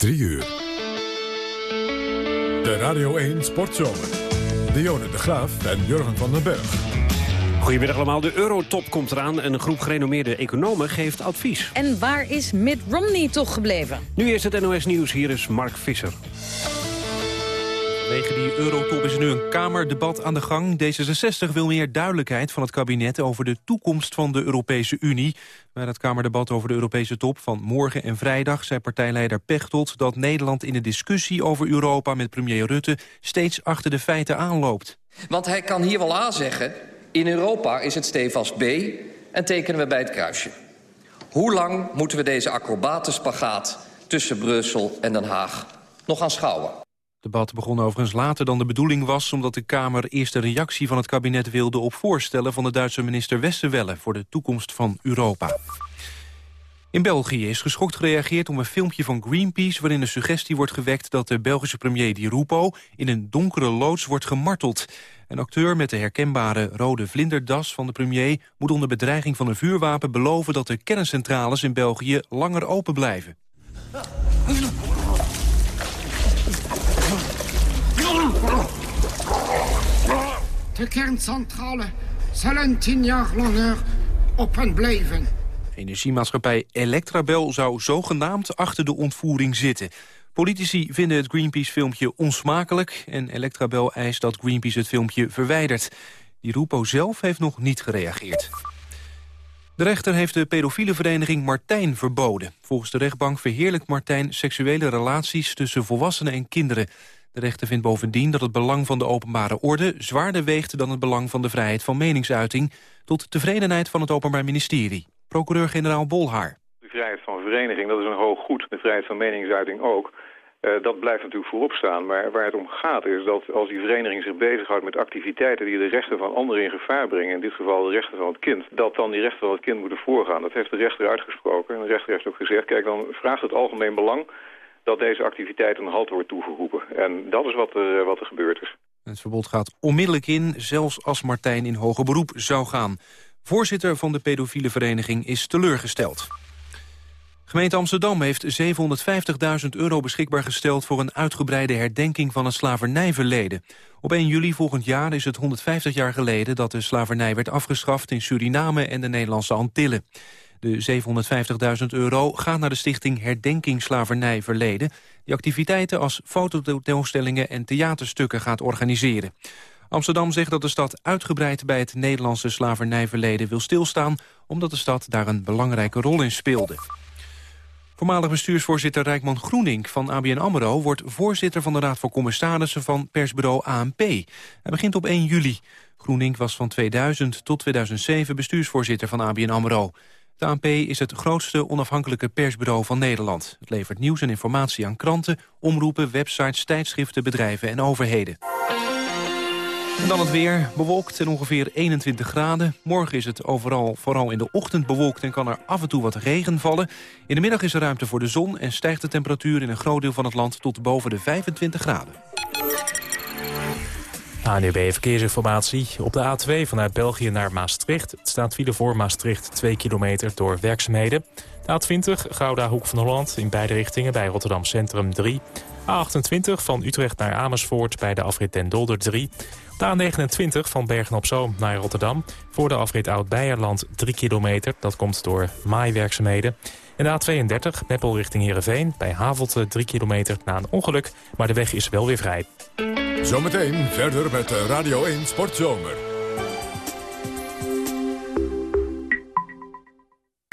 3 uur. De Radio 1 Sportzomer. Dionne de Graaf en Jurgen van den Berg. Goedemiddag allemaal. De eurotop komt eraan en een groep gerenommeerde economen geeft advies. En waar is Mitt Romney toch gebleven? Nu is het NOS Nieuws. Hier is Mark Visser. Wegen die eurotop is nu een Kamerdebat aan de gang. D66 wil meer duidelijkheid van het kabinet over de toekomst van de Europese Unie. Bij het Kamerdebat over de Europese top van morgen en vrijdag... zei partijleider Pechtold dat Nederland in de discussie over Europa... met premier Rutte steeds achter de feiten aanloopt. Want hij kan hier wel A zeggen... in Europa is het stevast B en tekenen we bij het kruisje. Hoe lang moeten we deze acrobatenspagaat tussen Brussel en Den Haag nog aanschouwen? Het debat begon overigens later dan de bedoeling was... omdat de Kamer eerst een reactie van het kabinet wilde... op voorstellen van de Duitse minister Westerwelle... voor de toekomst van Europa. In België is geschokt gereageerd op een filmpje van Greenpeace... waarin de suggestie wordt gewekt dat de Belgische premier Di Rupo... in een donkere loods wordt gemarteld. Een acteur met de herkenbare rode vlinderdas van de premier... moet onder bedreiging van een vuurwapen beloven... dat de kerncentrales in België langer open blijven. De kerncentrale zullen tien jaar langer open blijven. Energiemaatschappij Electrabel zou zogenaamd achter de ontvoering zitten. Politici vinden het Greenpeace-filmpje onsmakelijk... en Electrabel eist dat Greenpeace het filmpje verwijdert. Die Rupo zelf heeft nog niet gereageerd. De rechter heeft de pedofiele vereniging Martijn verboden. Volgens de rechtbank verheerlijkt Martijn seksuele relaties... tussen volwassenen en kinderen. De rechter vindt bovendien dat het belang van de openbare orde... zwaarder weegt dan het belang van de vrijheid van meningsuiting... tot tevredenheid van het Openbaar Ministerie. Procureur-generaal Bolhaar. De vrijheid van vereniging, dat is een hoog goed. De vrijheid van meningsuiting ook. Uh, dat blijft natuurlijk voorop staan. Maar waar het om gaat is dat als die vereniging zich bezighoudt met activiteiten die de rechten van anderen in gevaar brengen, in dit geval de rechten van het kind, dat dan die rechten van het kind moeten voorgaan. Dat heeft de rechter uitgesproken. En de rechter heeft ook gezegd, kijk dan vraagt het algemeen belang dat deze activiteit een halt wordt toegeroepen. En dat is wat er, wat er gebeurd is. Het verbod gaat onmiddellijk in, zelfs als Martijn in hoger beroep zou gaan. Voorzitter van de pedofiele vereniging is teleurgesteld. Gemeente Amsterdam heeft 750.000 euro beschikbaar gesteld... voor een uitgebreide herdenking van het slavernijverleden. Op 1 juli volgend jaar is het 150 jaar geleden... dat de slavernij werd afgeschaft in Suriname en de Nederlandse Antillen. De 750.000 euro gaan naar de stichting Herdenking Slavernij Verleden... die activiteiten als fototentoonstellingen en theaterstukken gaat organiseren. Amsterdam zegt dat de stad uitgebreid bij het Nederlandse slavernijverleden wil stilstaan... omdat de stad daar een belangrijke rol in speelde. Voormalig bestuursvoorzitter Rijkman Groening van ABN AMRO... wordt voorzitter van de Raad van Commissarissen van persbureau ANP. Hij begint op 1 juli. Groening was van 2000 tot 2007 bestuursvoorzitter van ABN AMRO. De ANP is het grootste onafhankelijke persbureau van Nederland. Het levert nieuws en informatie aan kranten, omroepen, websites, tijdschriften, bedrijven en overheden. En dan het weer, bewolkt en ongeveer 21 graden. Morgen is het overal, vooral in de ochtend bewolkt en kan er af en toe wat regen vallen. In de middag is er ruimte voor de zon en stijgt de temperatuur in een groot deel van het land tot boven de 25 graden. ANUB Verkeersinformatie. Op de A2 vanuit België naar Maastricht het staat file voor Maastricht 2 kilometer door werkzaamheden. De A20 Gouda Hoek van Holland in beide richtingen bij Rotterdam Centrum 3. A28 van Utrecht naar Amersfoort bij de afrit Den Dolder 3. De A29 van Bergen-op-Zoom naar Rotterdam voor de afrit Oud-Beierland 3 kilometer. Dat komt door maaiwerkzaamheden. En de A32 Meppel richting Heerenveen bij Havelte 3 kilometer na een ongeluk. Maar de weg is wel weer vrij. Zometeen verder met Radio 1 Sportzomer.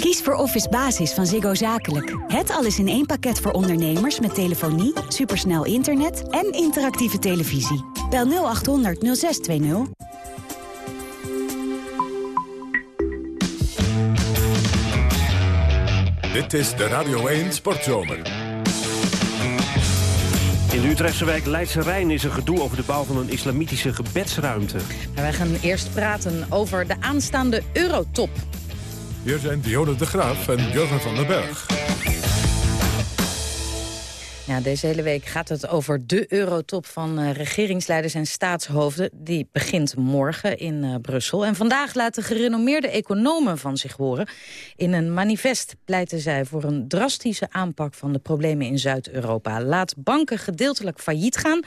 Kies voor Office Basis van Ziggo Zakelijk. Het alles in één pakket voor ondernemers met telefonie, supersnel internet en interactieve televisie. Bel 0800 0620. Dit is de Radio 1 Sportzomer. In de Utrechtse wijk Leidse Rijn is er gedoe over de bouw van een islamitische gebedsruimte. Wij gaan eerst praten over de aanstaande Eurotop. Hier zijn Dionne de Graaf en Jurgen van den Berg. Deze hele week gaat het over de eurotop van uh, regeringsleiders en staatshoofden. Die begint morgen in uh, Brussel. En vandaag laten gerenommeerde economen van zich horen. In een manifest pleiten zij voor een drastische aanpak van de problemen in Zuid-Europa. Laat banken gedeeltelijk failliet gaan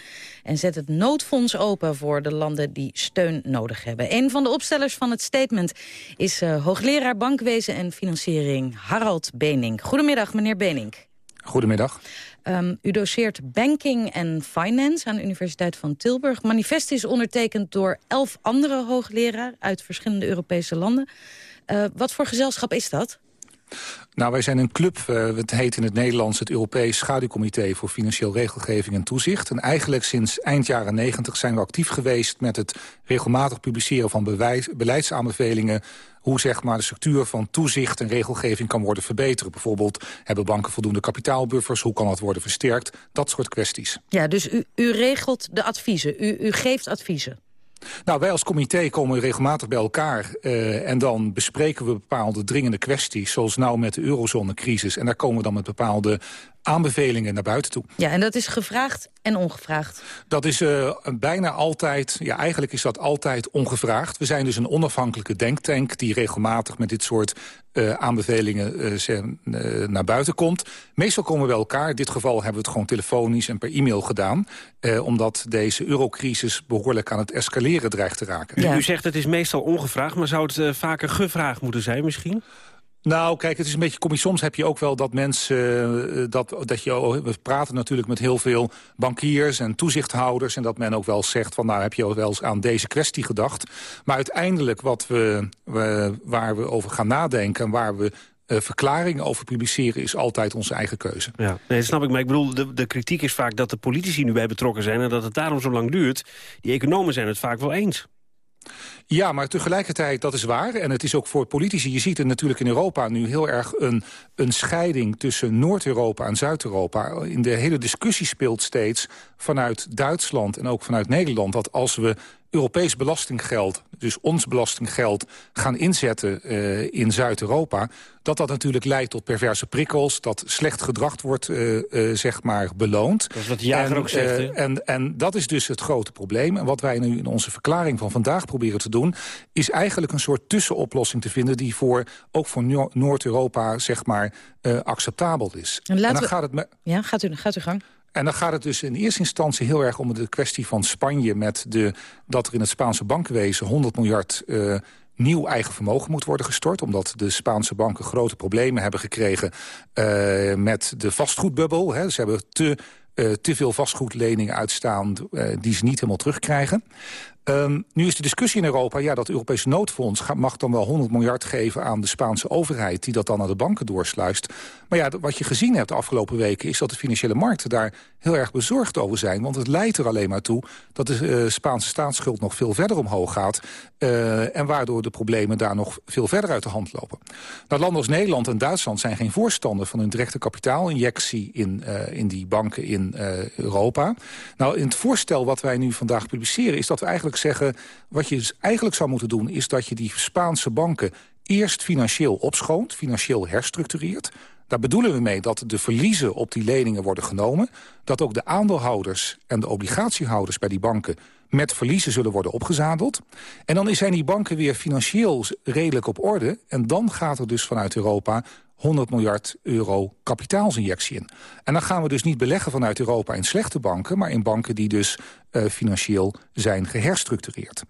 en zet het noodfonds open voor de landen die steun nodig hebben. Een van de opstellers van het statement is uh, hoogleraar bankwezen en financiering Harald Benink. Goedemiddag, meneer Benink. Goedemiddag. Um, u doseert Banking en Finance aan de Universiteit van Tilburg. Manifest is ondertekend door elf andere hoogleraren uit verschillende Europese landen. Uh, wat voor gezelschap is dat? Nou, wij zijn een club, uh, het heet in het Nederlands het Europees Schaduwcomité voor Financieel Regelgeving en Toezicht. En eigenlijk sinds eind jaren negentig zijn we actief geweest met het regelmatig publiceren van beleidsaanbevelingen hoe zeg maar, de structuur van toezicht en regelgeving kan worden verbeterd. Bijvoorbeeld, hebben banken voldoende kapitaalbuffers? Hoe kan dat worden versterkt? Dat soort kwesties. Ja, dus u, u regelt de adviezen, u, u geeft adviezen. Nou, wij als comité komen regelmatig bij elkaar uh, en dan bespreken we bepaalde dringende kwesties, zoals nou met de eurozonecrisis. En daar komen we dan met bepaalde aanbevelingen naar buiten toe. Ja, en dat is gevraagd en ongevraagd? Dat is uh, bijna altijd, ja eigenlijk is dat altijd ongevraagd. We zijn dus een onafhankelijke denktank die regelmatig met dit soort uh, aanbevelingen uh, naar buiten komt. Meestal komen we bij elkaar. In dit geval hebben we het gewoon telefonisch en per e-mail gedaan. omdat deze eurocrisis behoorlijk aan het escaleren dreigt te raken. Ja. U zegt het is meestal ongevraagd, maar zou het vaker gevraagd moeten zijn misschien? Nou, kijk, het is een beetje komisch. Soms heb je ook wel dat mensen... Uh, dat, dat je, we praten natuurlijk met heel veel bankiers en toezichthouders... en dat men ook wel zegt van... nou, heb je wel eens aan deze kwestie gedacht? Maar uiteindelijk wat we, waar we over gaan nadenken... en waar we uh, verklaringen over publiceren is altijd onze eigen keuze. Ja, nee, snap ik. Maar ik bedoel, de, de kritiek is vaak dat de politici nu bij betrokken zijn... en dat het daarom zo lang duurt. Die economen zijn het vaak wel eens. Ja, maar tegelijkertijd, dat is waar. En het is ook voor politici, je ziet het natuurlijk in Europa nu heel erg een, een scheiding tussen Noord-Europa en Zuid-Europa. In de hele discussie speelt steeds vanuit Duitsland en ook vanuit Nederland... dat als we Europees belastinggeld, dus ons belastinggeld... gaan inzetten uh, in Zuid-Europa... dat dat natuurlijk leidt tot perverse prikkels... dat slecht gedrag wordt, uh, uh, zeg maar, beloond. Dat is wat de jager ook zegt, en, en dat is dus het grote probleem. En wat wij nu in onze verklaring van vandaag proberen te doen... is eigenlijk een soort tussenoplossing te vinden... die voor, ook voor Noord-Europa, zeg maar, acceptabel is. En, en dan we... gaat het... Ja, gaat u, gaat u gang. En dan gaat het dus in eerste instantie heel erg om de kwestie van Spanje... met de, dat er in het Spaanse bankenwezen 100 miljard uh, nieuw eigen vermogen moet worden gestort. Omdat de Spaanse banken grote problemen hebben gekregen uh, met de vastgoedbubbel. Hè. Ze hebben te, uh, te veel vastgoedleningen uitstaan die ze niet helemaal terugkrijgen. Um, nu is de discussie in Europa, ja, dat Europese noodfonds mag dan wel 100 miljard geven aan de Spaanse overheid, die dat dan naar de banken doorsluist. Maar ja, wat je gezien hebt de afgelopen weken is dat de financiële markten daar heel erg bezorgd over zijn. Want het leidt er alleen maar toe dat de uh, Spaanse staatsschuld nog veel verder omhoog gaat. Uh, en waardoor de problemen daar nog veel verder uit de hand lopen. Nou, landen als Nederland en Duitsland zijn geen voorstander van een directe kapitaalinjectie in, uh, in die banken in Europa. Nou, in het voorstel wat wij nu vandaag publiceren is dat we eigenlijk zeggen... wat je dus eigenlijk zou moeten doen... is dat je die Spaanse banken eerst financieel opschoont, financieel herstructureert. Daar bedoelen we mee dat de verliezen op die leningen worden genomen. Dat ook de aandeelhouders en de obligatiehouders bij die banken met verliezen zullen worden opgezadeld. En dan zijn die banken weer financieel redelijk op orde. En dan gaat er dus vanuit Europa 100 miljard euro kapitaalsinjectie in. En dan gaan we dus niet beleggen vanuit Europa in slechte banken... maar in banken die dus uh, financieel zijn geherstructureerd.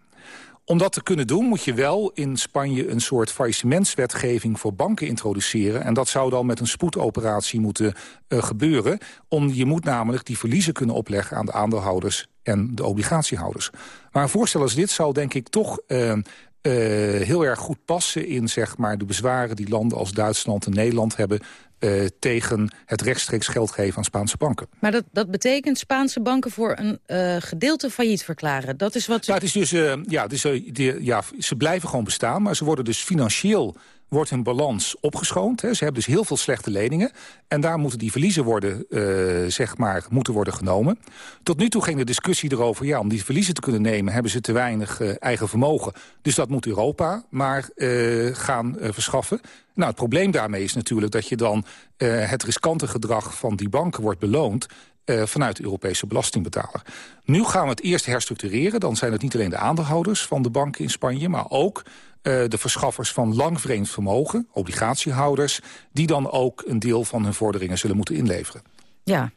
Om dat te kunnen doen moet je wel in Spanje een soort faillissementswetgeving voor banken introduceren. En dat zou dan met een spoedoperatie moeten uh, gebeuren. Om, je moet namelijk die verliezen kunnen opleggen aan de aandeelhouders en de obligatiehouders. Maar een voorstel als dit zou denk ik toch uh, heel erg goed passen in zeg maar, de bezwaren die landen als Duitsland en Nederland hebben uh, tegen het rechtstreeks geld geven aan Spaanse banken. Maar dat, dat betekent Spaanse banken voor een uh, gedeelte failliet verklaren? Dat is wat... Ja, het is dus, ja, het is, die, ja, ze blijven gewoon bestaan, maar ze worden dus financieel wordt hun balans opgeschoond. Hè. Ze hebben dus heel veel slechte leningen. En daar moeten die verliezen worden, uh, zeg maar, moeten worden genomen. Tot nu toe ging de discussie erover... ja, om die verliezen te kunnen nemen hebben ze te weinig uh, eigen vermogen. Dus dat moet Europa maar uh, gaan verschaffen. Nou, het probleem daarmee is natuurlijk dat je dan het riskante gedrag van die banken wordt beloond vanuit de Europese belastingbetaler. Nu gaan we het eerst herstructureren. Dan zijn het niet alleen de aandeelhouders van de banken in Spanje... maar ook uh, de verschaffers van lang vreemd vermogen, obligatiehouders... die dan ook een deel van hun vorderingen zullen moeten inleveren. Ja,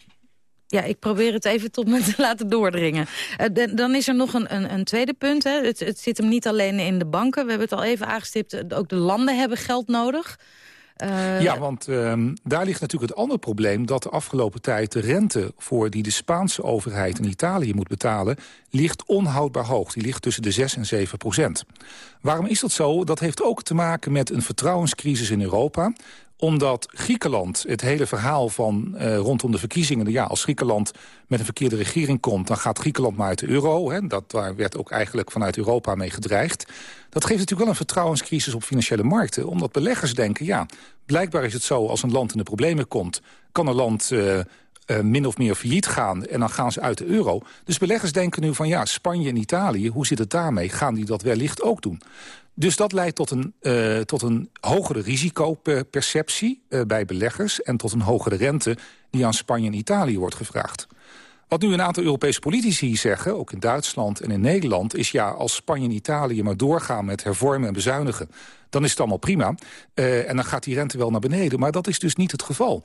ja, ik probeer het even tot me te laten doordringen. Uh, dan is er nog een, een, een tweede punt. Hè. Het, het, zit hem niet alleen in de banken. We hebben het al even aangestipt. Ook de landen hebben geld nodig. Uh, ja, want uh, daar ligt natuurlijk het andere probleem... dat de afgelopen tijd de rente voor die de Spaanse overheid in Italië moet betalen... ligt onhoudbaar hoog. Die ligt tussen de 6 en 7 procent. Waarom is dat zo? Dat heeft ook te maken met een vertrouwenscrisis in Europa omdat Griekenland, het hele verhaal van uh, rondom de verkiezingen... ja, als Griekenland met een verkeerde regering komt... dan gaat Griekenland maar uit de euro. Hè, dat, daar werd ook eigenlijk vanuit Europa mee gedreigd. Dat geeft natuurlijk wel een vertrouwenscrisis op financiële markten. Omdat beleggers denken, ja, blijkbaar is het zo... als een land in de problemen komt, kan een land... Uh, uh, min of meer failliet gaan en dan gaan ze uit de euro. Dus beleggers denken nu van ja, Spanje en Italië, hoe zit het daarmee? Gaan die dat wellicht ook doen? Dus dat leidt tot een, uh, tot een hogere risicoperceptie uh, bij beleggers... en tot een hogere rente die aan Spanje en Italië wordt gevraagd. Wat nu een aantal Europese politici zeggen, ook in Duitsland en in Nederland... is ja, als Spanje en Italië maar doorgaan met hervormen en bezuinigen... dan is het allemaal prima. Uh, en dan gaat die rente wel naar beneden. Maar dat is dus niet het geval.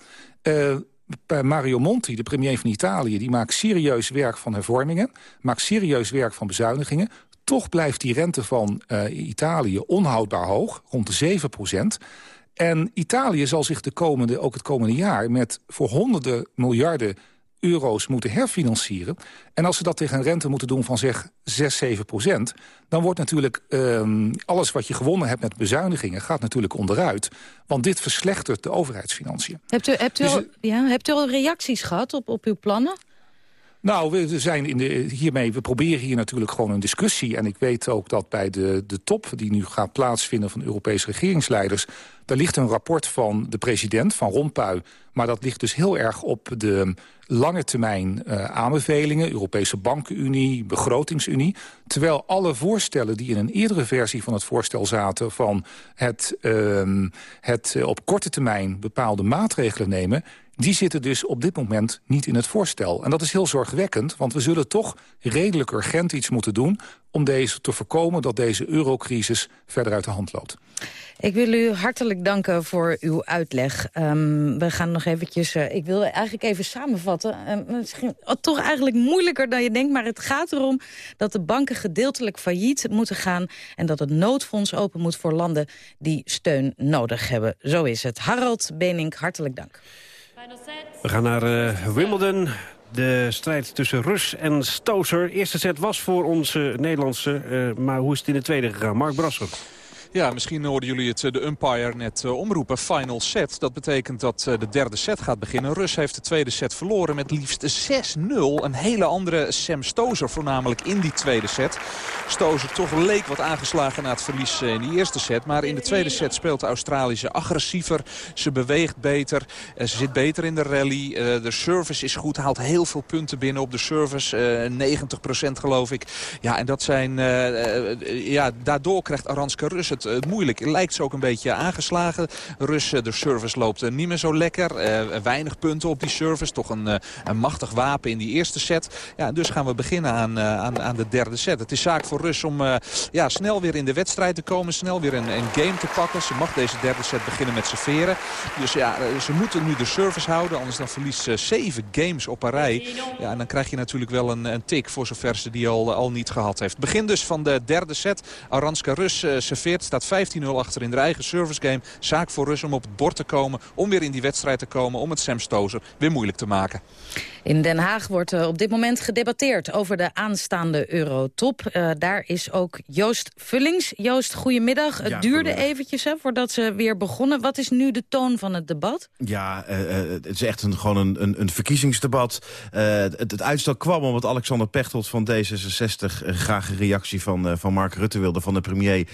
Mario Monti, de premier van Italië... die maakt serieus werk van hervormingen... maakt serieus werk van bezuinigingen... Toch blijft die rente van uh, Italië onhoudbaar hoog, rond de 7 procent. En Italië zal zich de komende, ook het komende jaar... met voor honderden miljarden euro's moeten herfinancieren. En als ze dat tegen een rente moeten doen van zeg 6, 7 procent... dan wordt natuurlijk um, alles wat je gewonnen hebt met bezuinigingen... gaat natuurlijk onderuit. Want dit verslechtert de overheidsfinanciën. Hebt u, hebt u, dus, al, ja, hebt u al reacties gehad op, op uw plannen? Nou, we, zijn in de, hiermee, we proberen hier natuurlijk gewoon een discussie. En ik weet ook dat bij de, de top die nu gaat plaatsvinden van Europese regeringsleiders... daar ligt een rapport van de president, van Rompuy. Maar dat ligt dus heel erg op de lange termijn uh, aanbevelingen... Europese Bankenunie, Begrotingsunie. Terwijl alle voorstellen die in een eerdere versie van het voorstel zaten... van het, uh, het uh, op korte termijn bepaalde maatregelen nemen die zitten dus op dit moment niet in het voorstel. En dat is heel zorgwekkend, want we zullen toch redelijk urgent iets moeten doen... om deze te voorkomen dat deze eurocrisis verder uit de hand loopt. Ik wil u hartelijk danken voor uw uitleg. Um, we gaan nog eventjes... Uh, ik wil eigenlijk even samenvatten. Uh, misschien toch eigenlijk moeilijker dan je denkt... maar het gaat erom dat de banken gedeeltelijk failliet moeten gaan... en dat het noodfonds open moet voor landen die steun nodig hebben. Zo is het. Harald Benink, hartelijk dank. We gaan naar uh, Wimbledon. De strijd tussen Rus en Stoser. Eerste set was voor onze Nederlandse, uh, maar hoe is het in de tweede gegaan? Mark Brasser. Ja, misschien hoorden jullie het, eh, de umpire net uh, omroepen. Final set. Dat betekent dat uh, de derde set gaat beginnen. Rus heeft de tweede set verloren met liefst 6-0. Een hele andere Sam Stozer voornamelijk in die tweede set. Stozer toch leek wat aangeslagen na het verlies in die eerste set. Maar in de tweede set speelt de Australische agressiever. Ze beweegt beter. ze zit beter in de rally. de service is goed. Haalt heel veel punten binnen op de service. 90% geloof ik. Ja, en dat zijn... ja, daardoor krijgt Aranska Rus het, het moeilijk. Lijkt ze ook een beetje aangeslagen. Rus, de service loopt eh, niet meer zo lekker. Weinig punten op die service. Toch een, een machtig wapen in die eerste set. Ja, dus gaan we beginnen aan, aan, aan de derde set. Het is zaak voor Rus om ja, snel weer in de wedstrijd te komen. Snel weer een, een game te pakken. Ze mag deze derde set beginnen met serveren. Dus ja, ze moeten nu de service houden. Anders dan verliest ze zeven games op een rij. Ja, en dan krijg je natuurlijk wel een, een tik voor zover ze die al, al niet gehad heeft. Begin dus van de derde set. Aranska Rus serveert staat 15-0 achter in de eigen service game. Zaak voor Rus om op het bord te komen. Om weer in die wedstrijd te komen. Om het Sam Stozer weer moeilijk te maken. In Den Haag wordt uh, op dit moment gedebatteerd over de aanstaande eurotop. Uh, daar is ook Joost Vullings. Joost, goedemiddag. Het duurde eventjes hè, voordat ze weer begonnen. Wat is nu de toon van het debat? Ja, uh, het is echt een, gewoon een, een, een verkiezingsdebat. Het, het, uitstel kwam omdat Alexander Pechtold van D66... graag een reactie van, van Mark Rutte wilde, van de premier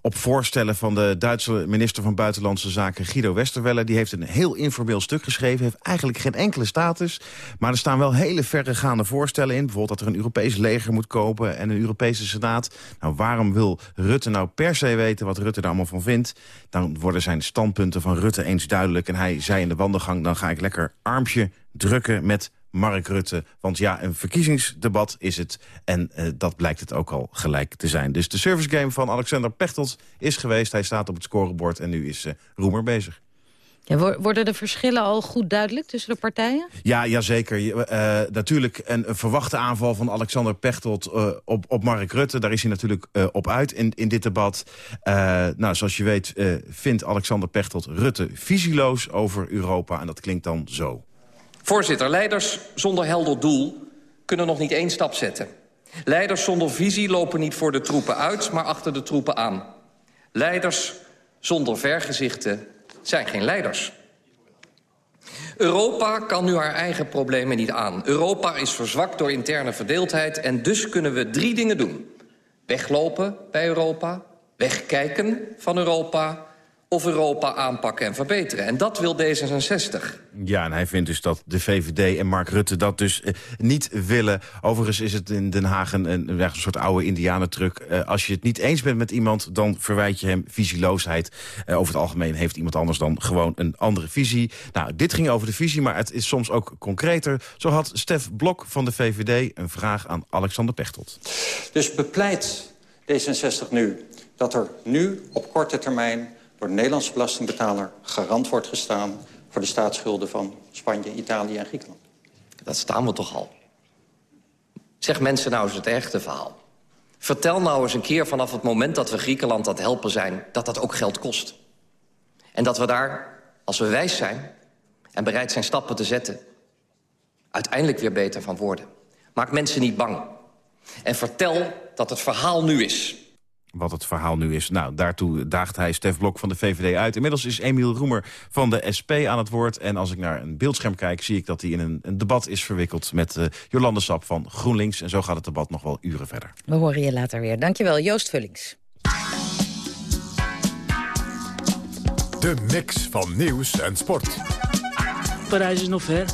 op voorstellen van de Duitse minister van Buitenlandse Zaken Guido Westerwelle. Die heeft een heel informeel stuk geschreven, heeft eigenlijk geen enkele status. Maar er staan wel hele verregaande voorstellen in. Bijvoorbeeld dat er een Europees leger moet kopen en een Europese Senaat. Nou, waarom wil Rutte nou per se weten wat Rutte daar allemaal van vindt? Dan worden zijn standpunten van Rutte eens duidelijk. En hij zei in de wandelgang, dan ga ik lekker armpje drukken met Mark Rutte. Want ja, een verkiezingsdebat is het. En uh, dat blijkt het ook al gelijk te zijn. Dus de service game van Alexander Pechtold is geweest. Hij staat op het scorebord en nu is uh, Roemer bezig. Ja, worden de verschillen al goed duidelijk tussen de partijen? Ja, jazeker. Uh, natuurlijk een, een, verwachte aanval van Alexander Pechtold uh, op, op Mark Rutte. Daar is hij natuurlijk uh, op uit in, in dit debat. nou, zoals je weet vindt Alexander Pechtold Rutte visieloos over Europa. En dat klinkt dan zo. Voorzitter, leiders zonder helder doel kunnen nog niet één stap zetten. Leiders zonder visie lopen niet voor de troepen uit, maar achter de troepen aan. Leiders zonder vergezichten zijn geen leiders. Europa kan nu haar eigen problemen niet aan. Europa is verzwakt door interne verdeeldheid... en dus kunnen we drie dingen doen. Weglopen bij Europa, wegkijken van Europa of Europa aanpakken en verbeteren. En dat wil D66. Ja, en hij vindt dus dat de VVD en Mark Rutte dat dus eh, niet willen. Overigens is het in Den Haag een, een, een soort oude indianentruc. Uh, als je het niet eens bent met iemand, dan verwijt je hem visieloosheid. Uh, over het algemeen heeft iemand anders dan gewoon een andere visie. Nou, dit ging over de visie, maar het is soms ook concreter. Zo had Stef Blok van de VVD een vraag aan Alexander Pechtold. Dus bepleit D66 nu dat er nu op korte termijn door de Nederlandse belastingbetaler garant wordt gestaan... voor de staatsschulden van Spanje, Italië en Griekenland. Dat staan we toch al. Zeg mensen nou eens het echte verhaal. Vertel nou eens een keer vanaf het moment dat we Griekenland het helpen zijn... dat dat ook geld kost. En dat we daar, als we wijs zijn en bereid zijn stappen te zetten... uiteindelijk weer beter van worden. Maak mensen niet bang. En vertel dat het verhaal nu is wat het verhaal nu is. Nou, daartoe daagt hij Stef Blok van de VVD uit. Inmiddels is Emiel Roemer van de SP aan het woord. En als ik naar een beeldscherm kijk, zie ik dat hij in een, een debat is verwikkeld... met uh, Jolande Sap van GroenLinks. En zo gaat het debat nog wel uren verder. We horen je later weer. Dankjewel, Joost Vullings. De mix van nieuws en sport. Parijs is nog ver.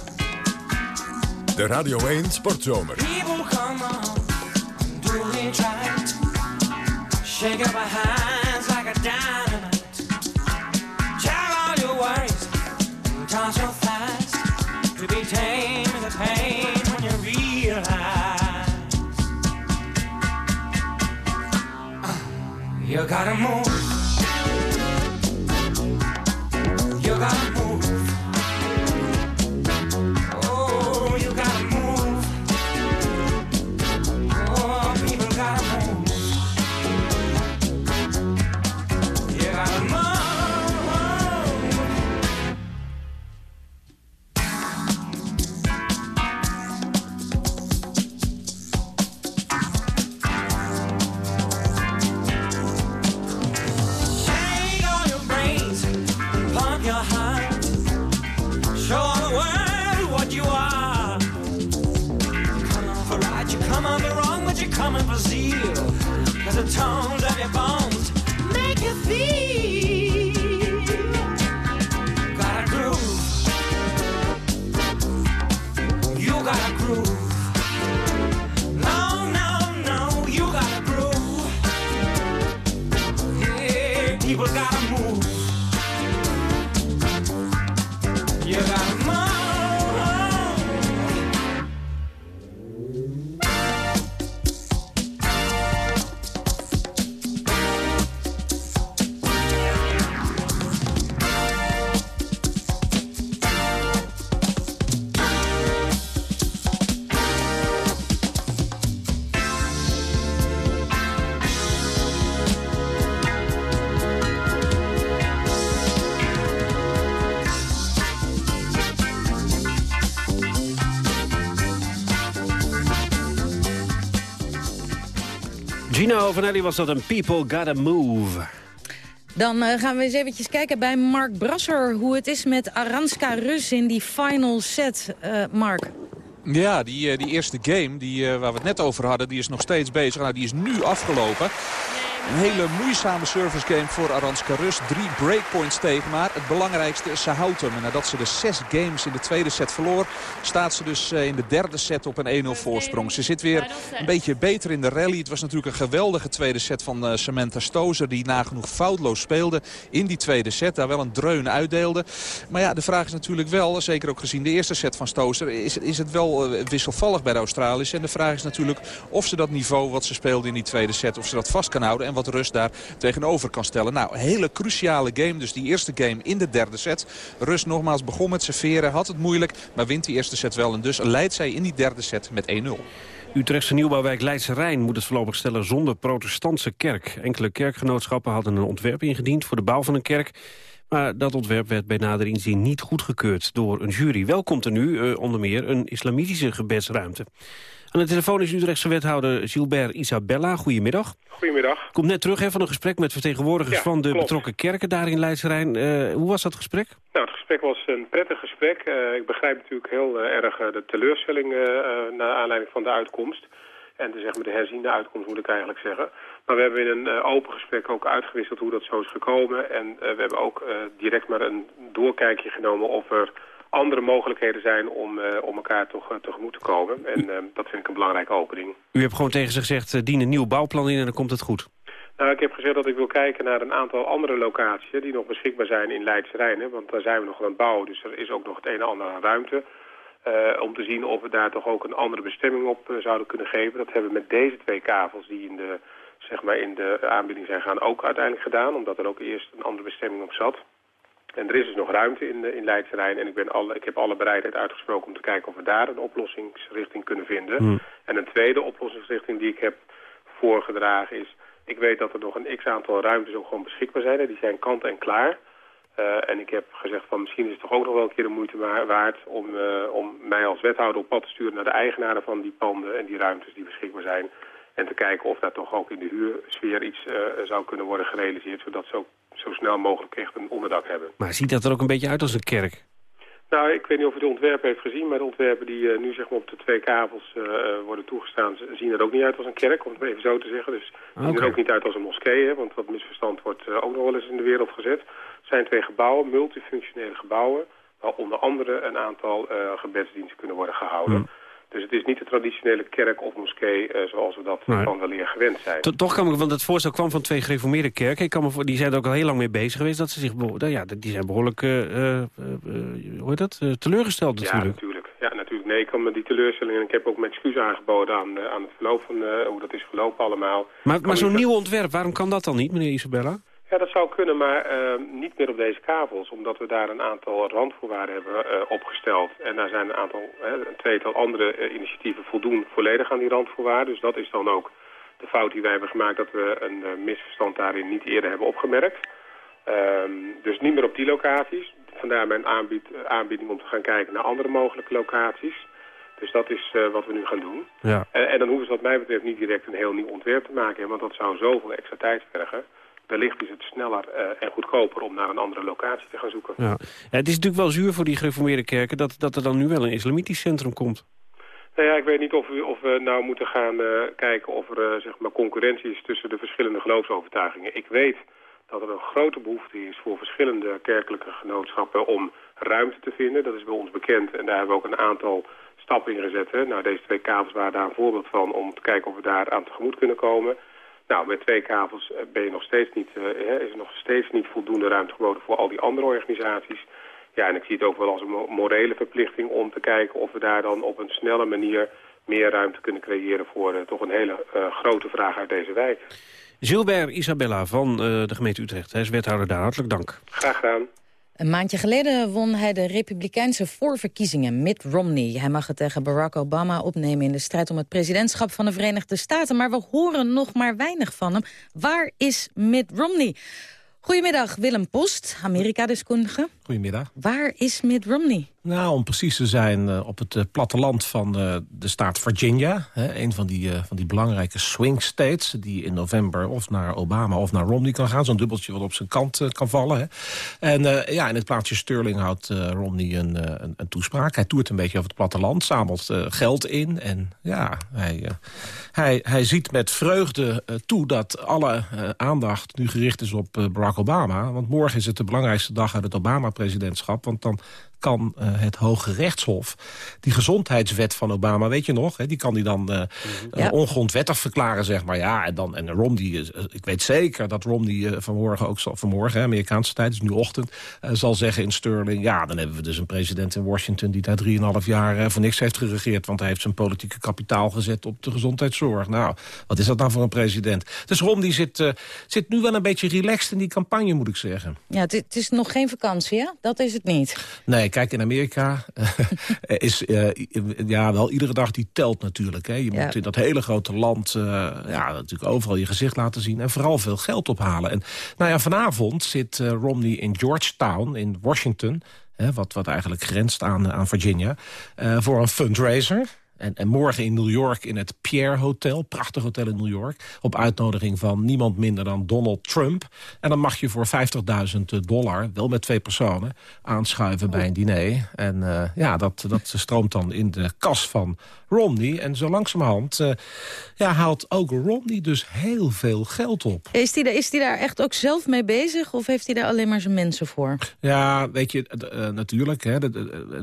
De Radio 1 Sportzomer. Shake up my hands like a dynamite. Tell all your worries, toss your fast. To be tame in the pain when you realize. Uh, you gotta move. Gino Vanelli was dat een People Gotta Move. Dan eh, gaan we eens eventjes kijken bij Mark Brasser... hoe het is met Aranska Rus in die final set. Eh, Mark. Ja, die, eh, die eerste game die, waar we het net over hadden, die is nog steeds bezig. Nou, die is nu afgelopen. Een hele moeizame service game voor Aranska Rus. Drie breakpoints tegen, maar het belangrijkste, ze houdt hem. En nadat ze de zes games in de tweede set verloor... staat ze dus in de derde set op een 1-0 voorsprong. Ze zit weer een beetje beter in de rally. Het was natuurlijk een geweldige tweede set van Samantha Stozer... die nagenoeg foutloos speelde in die tweede set. Daar wel een dreun uitdeelde. Maar ja, de vraag is natuurlijk wel, zeker ook gezien de eerste set van Stozer... is, is het wel wisselvallig bij de Australiërs. En de vraag is natuurlijk of ze dat niveau wat ze speelde in die tweede set... of ze dat vast kan houden en wat Rus daar tegenover kan stellen. Nou, hele cruciale game. Dus die eerste game in de derde set. Rus nogmaals begon met serveren, had het moeilijk, maar wint die eerste set wel. En dus leidt zij in die derde set met 1-0. Utrechtse nieuwbouwwijk Leidse Rijn moet het voorlopig stellen zonder protestantse kerk. Enkele kerkgenootschappen hadden een ontwerp ingediend voor de bouw van een kerk. Maar dat ontwerp werd bij nader inzien niet goedgekeurd door een jury. Wel komt er nu uh, onder meer een islamitische gebedsruimte. Aan de telefoon is Utrechtse wethouder Gilbert Isabella. Goedemiddag. Goedemiddag. Komt net terug hè, van een gesprek met vertegenwoordigers Ja, van de klopt. betrokken kerken daar in Leidserijn. Eh hoe was dat gesprek? Nou, het gesprek was een prettig gesprek. Eh, ik begrijp natuurlijk heel eh, erg de teleurstelling naar aanleiding van de uitkomst. En de, zeg maar, de herziende uitkomst moet ik eigenlijk zeggen. Maar we hebben in een open gesprek ook uitgewisseld hoe dat zo is gekomen. En we hebben ook direct maar een doorkijkje genomen of er andere mogelijkheden zijn om, eh, om elkaar toch eh, tegemoet te komen. En eh, dat vind ik een belangrijke opening. U hebt gewoon tegen ze gezegd, eh, dien een nieuw bouwplan in en dan komt het goed. Nou, ik heb gezegd dat ik wil kijken naar een aantal andere locaties hè, die nog beschikbaar zijn in Leidse Rijn. hè, Want daar zijn we nog aan het bouwen, dus er is ook nog het een en ander aan ruimte. om te zien of we daar toch ook een andere bestemming op zouden kunnen geven. Dat hebben we met deze twee kavels die in de, zeg maar in de aanbieding zijn gaan ook uiteindelijk gedaan. Omdat er ook eerst een andere bestemming op zat. En er is dus nog ruimte in, de, in Leidse Rijn. En ik, ben alle, ik heb alle bereidheid uitgesproken om te kijken of we daar een oplossingsrichting kunnen vinden. Hmm. En een tweede oplossingsrichting die ik heb voorgedragen is... ik weet dat er nog een x-aantal ruimtes ook gewoon beschikbaar zijn. hè. Die zijn kant en klaar. Eh, en ik heb gezegd van misschien is het toch ook nog wel een keer de moeite wa- waard... Om, eh, om mij als wethouder op pad te sturen naar de eigenaren van die panden... en die ruimtes die beschikbaar zijn. En te kijken of daar toch ook in de huursfeer iets eh, zou kunnen worden gerealiseerd... zodat ze ook zo snel mogelijk echt een onderdak hebben. Maar ziet dat er ook een beetje uit als een kerk? Nou, ik weet niet of u de ontwerpen heeft gezien, maar de ontwerpen die eh, nu zeg maar op de twee kavels eh, worden toegestaan, zien er ook niet uit als een kerk, om het maar even zo te zeggen. Dus zien Oké. er ook niet uit als een moskee, hè, want dat misverstand wordt ook nog wel eens in de wereld gezet. Het zijn twee gebouwen, multifunctionele gebouwen, waar onder andere een aantal gebedsdiensten kunnen worden gehouden. Dus het is niet de traditionele kerk of moskee eh, zoals we dat van weleer gewend zijn. To- Toch kan ik, want het voorstel kwam van twee gereformeerde kerken. Ik kan me voor, die zijn er ook al heel lang mee bezig geweest. Dat ze zich, nou ja, die zijn behoorlijk, eh, eh, hoe heet dat, teleurgesteld Ja, natuurlijk. natuurlijk. Ja, natuurlijk. Nee, ik kan me die teleurstelling en ik heb ook mijn excuus aangeboden aan, aan het verloop van hoe dat is gelopen allemaal. Maar, maar zo'n nieuw ontwerp, waarom kan dat dan niet, meneer Isabella? Ja, dat zou kunnen, maar eh, niet meer op deze kavels. Omdat we daar een aantal randvoorwaarden hebben eh, opgesteld. En daar zijn een aantal, hè, een tweetal andere eh, initiatieven voldoen volledig aan die randvoorwaarden. Dus dat is dan ook de fout die wij hebben gemaakt dat we een eh, misverstand daarin niet eerder hebben opgemerkt. Ehm, dus niet meer op die locaties. Vandaar mijn aanbied, aanbieding om te gaan kijken naar andere mogelijke locaties. Dus dat is wat we nu gaan doen. Ja. En, en dan hoeven ze wat mij betreft niet direct een heel nieuw ontwerp te maken. hè, Want dat zou zoveel extra tijd vergen. Wellicht is het sneller eh, en goedkoper om naar een andere locatie te gaan zoeken. Ja. Ja, het is natuurlijk wel zuur voor die gereformeerde kerken... dat, dat er dan nu wel een islamitisch centrum komt. Nou ja, ik weet niet of we, of we nou moeten gaan eh, kijken of er eh, zeg maar concurrentie is tussen de verschillende geloofsovertuigingen. Ik weet dat er een grote behoefte is voor verschillende kerkelijke genootschappen om ruimte te vinden. Dat is bij ons bekend en daar hebben we ook een aantal stappen in gezet. Hè. Nou, deze twee kavels waren daar een voorbeeld van om te kijken of we daar aan tegemoet kunnen komen. Nou, met twee kavels eh, ben je nog steeds niet, eh, is er nog steeds niet voldoende ruimte geboden voor al die andere organisaties. Ja, en ik zie het ook wel als een mo- morele verplichting om te kijken of we daar dan op een snelle manier meer ruimte kunnen creëren voor eh, toch een hele grote vraag uit deze wijk. Gilbert Isabella van de gemeente Utrecht. Hij is wethouder daar. Hartelijk dank. Graag gedaan. Een maandje geleden won hij de republikeinse voorverkiezingen, Mitt Romney. Hij mag het tegen Barack Obama opnemen in de strijd om het presidentschap van de Verenigde Staten. Maar we horen nog maar weinig van hem. Waar is Mitt Romney? Goedemiddag, Willem Post, Amerika-deskundige. Goedemiddag. Waar is Mitt Romney? Nou, om precies te zijn, uh, op het uh, platteland van uh, de staat Virginia. Een van die, van die belangrijke swing states... die in november of naar Obama of naar Romney kan gaan. Zo'n dubbeltje wat op zijn kant kan vallen. En ja, in het plaatsje Sterling houdt Romney een, een, toespraak. Hij toert een beetje over het platteland, zamelt geld in. En ja, hij, hij, hij ziet met vreugde toe dat alle aandacht nu gericht is op Barack Obama. Want morgen is het de belangrijkste dag uit het Obama-presidentschap. Want dan kan uh, het Hoge Rechtshof die gezondheidswet van Obama, weet je nog, hè, die kan die dan uh, ja. ongrondwettig verklaren, zeg maar. Ja, en dan en Romney, ik weet zeker dat Romney vanmorgen ook zal, vanmorgen, Amerikaanse tijd, is nu ochtend, zal zeggen in Sterling, ja, dan hebben we dus een president in Washington die daar 3,5 jaar voor niks heeft geregeerd, want hij heeft zijn politieke kapitaal gezet op de gezondheidszorg. Nou, wat is dat nou voor een president? Dus Romney zit, zit nu wel een beetje relaxed in die campagne, moet ik zeggen. Ja, het, het is nog geen vakantie, hè? Dat is het niet. Nee, kijk, in Amerika is uh, ja, wel iedere dag die telt natuurlijk. Hè. Je moet in dat hele grote land uh, ja, natuurlijk overal je gezicht laten zien... en vooral veel geld ophalen. En nou ja, vanavond zit Romney in Georgetown in Washington... Hè, wat, wat eigenlijk grenst aan, aan Virginia... voor een fundraiser en, en, morgen in New York in het Pierre Hotel, prachtig hotel in New York... op uitnodiging van niemand minder dan Donald Trump. En dan mag je voor 50.000 dollar, wel met twee personen... aanschuiven bij een diner. En uh, ja, dat, dat stroomt dan in de kas van Romney. En zo langzamerhand uh, ja, haalt ook Romney dus heel veel geld op. Is hij is daar echt ook zelf mee bezig? Of heeft hij daar alleen maar zijn mensen voor? Ja, weet je, uh, natuurlijk. Hè,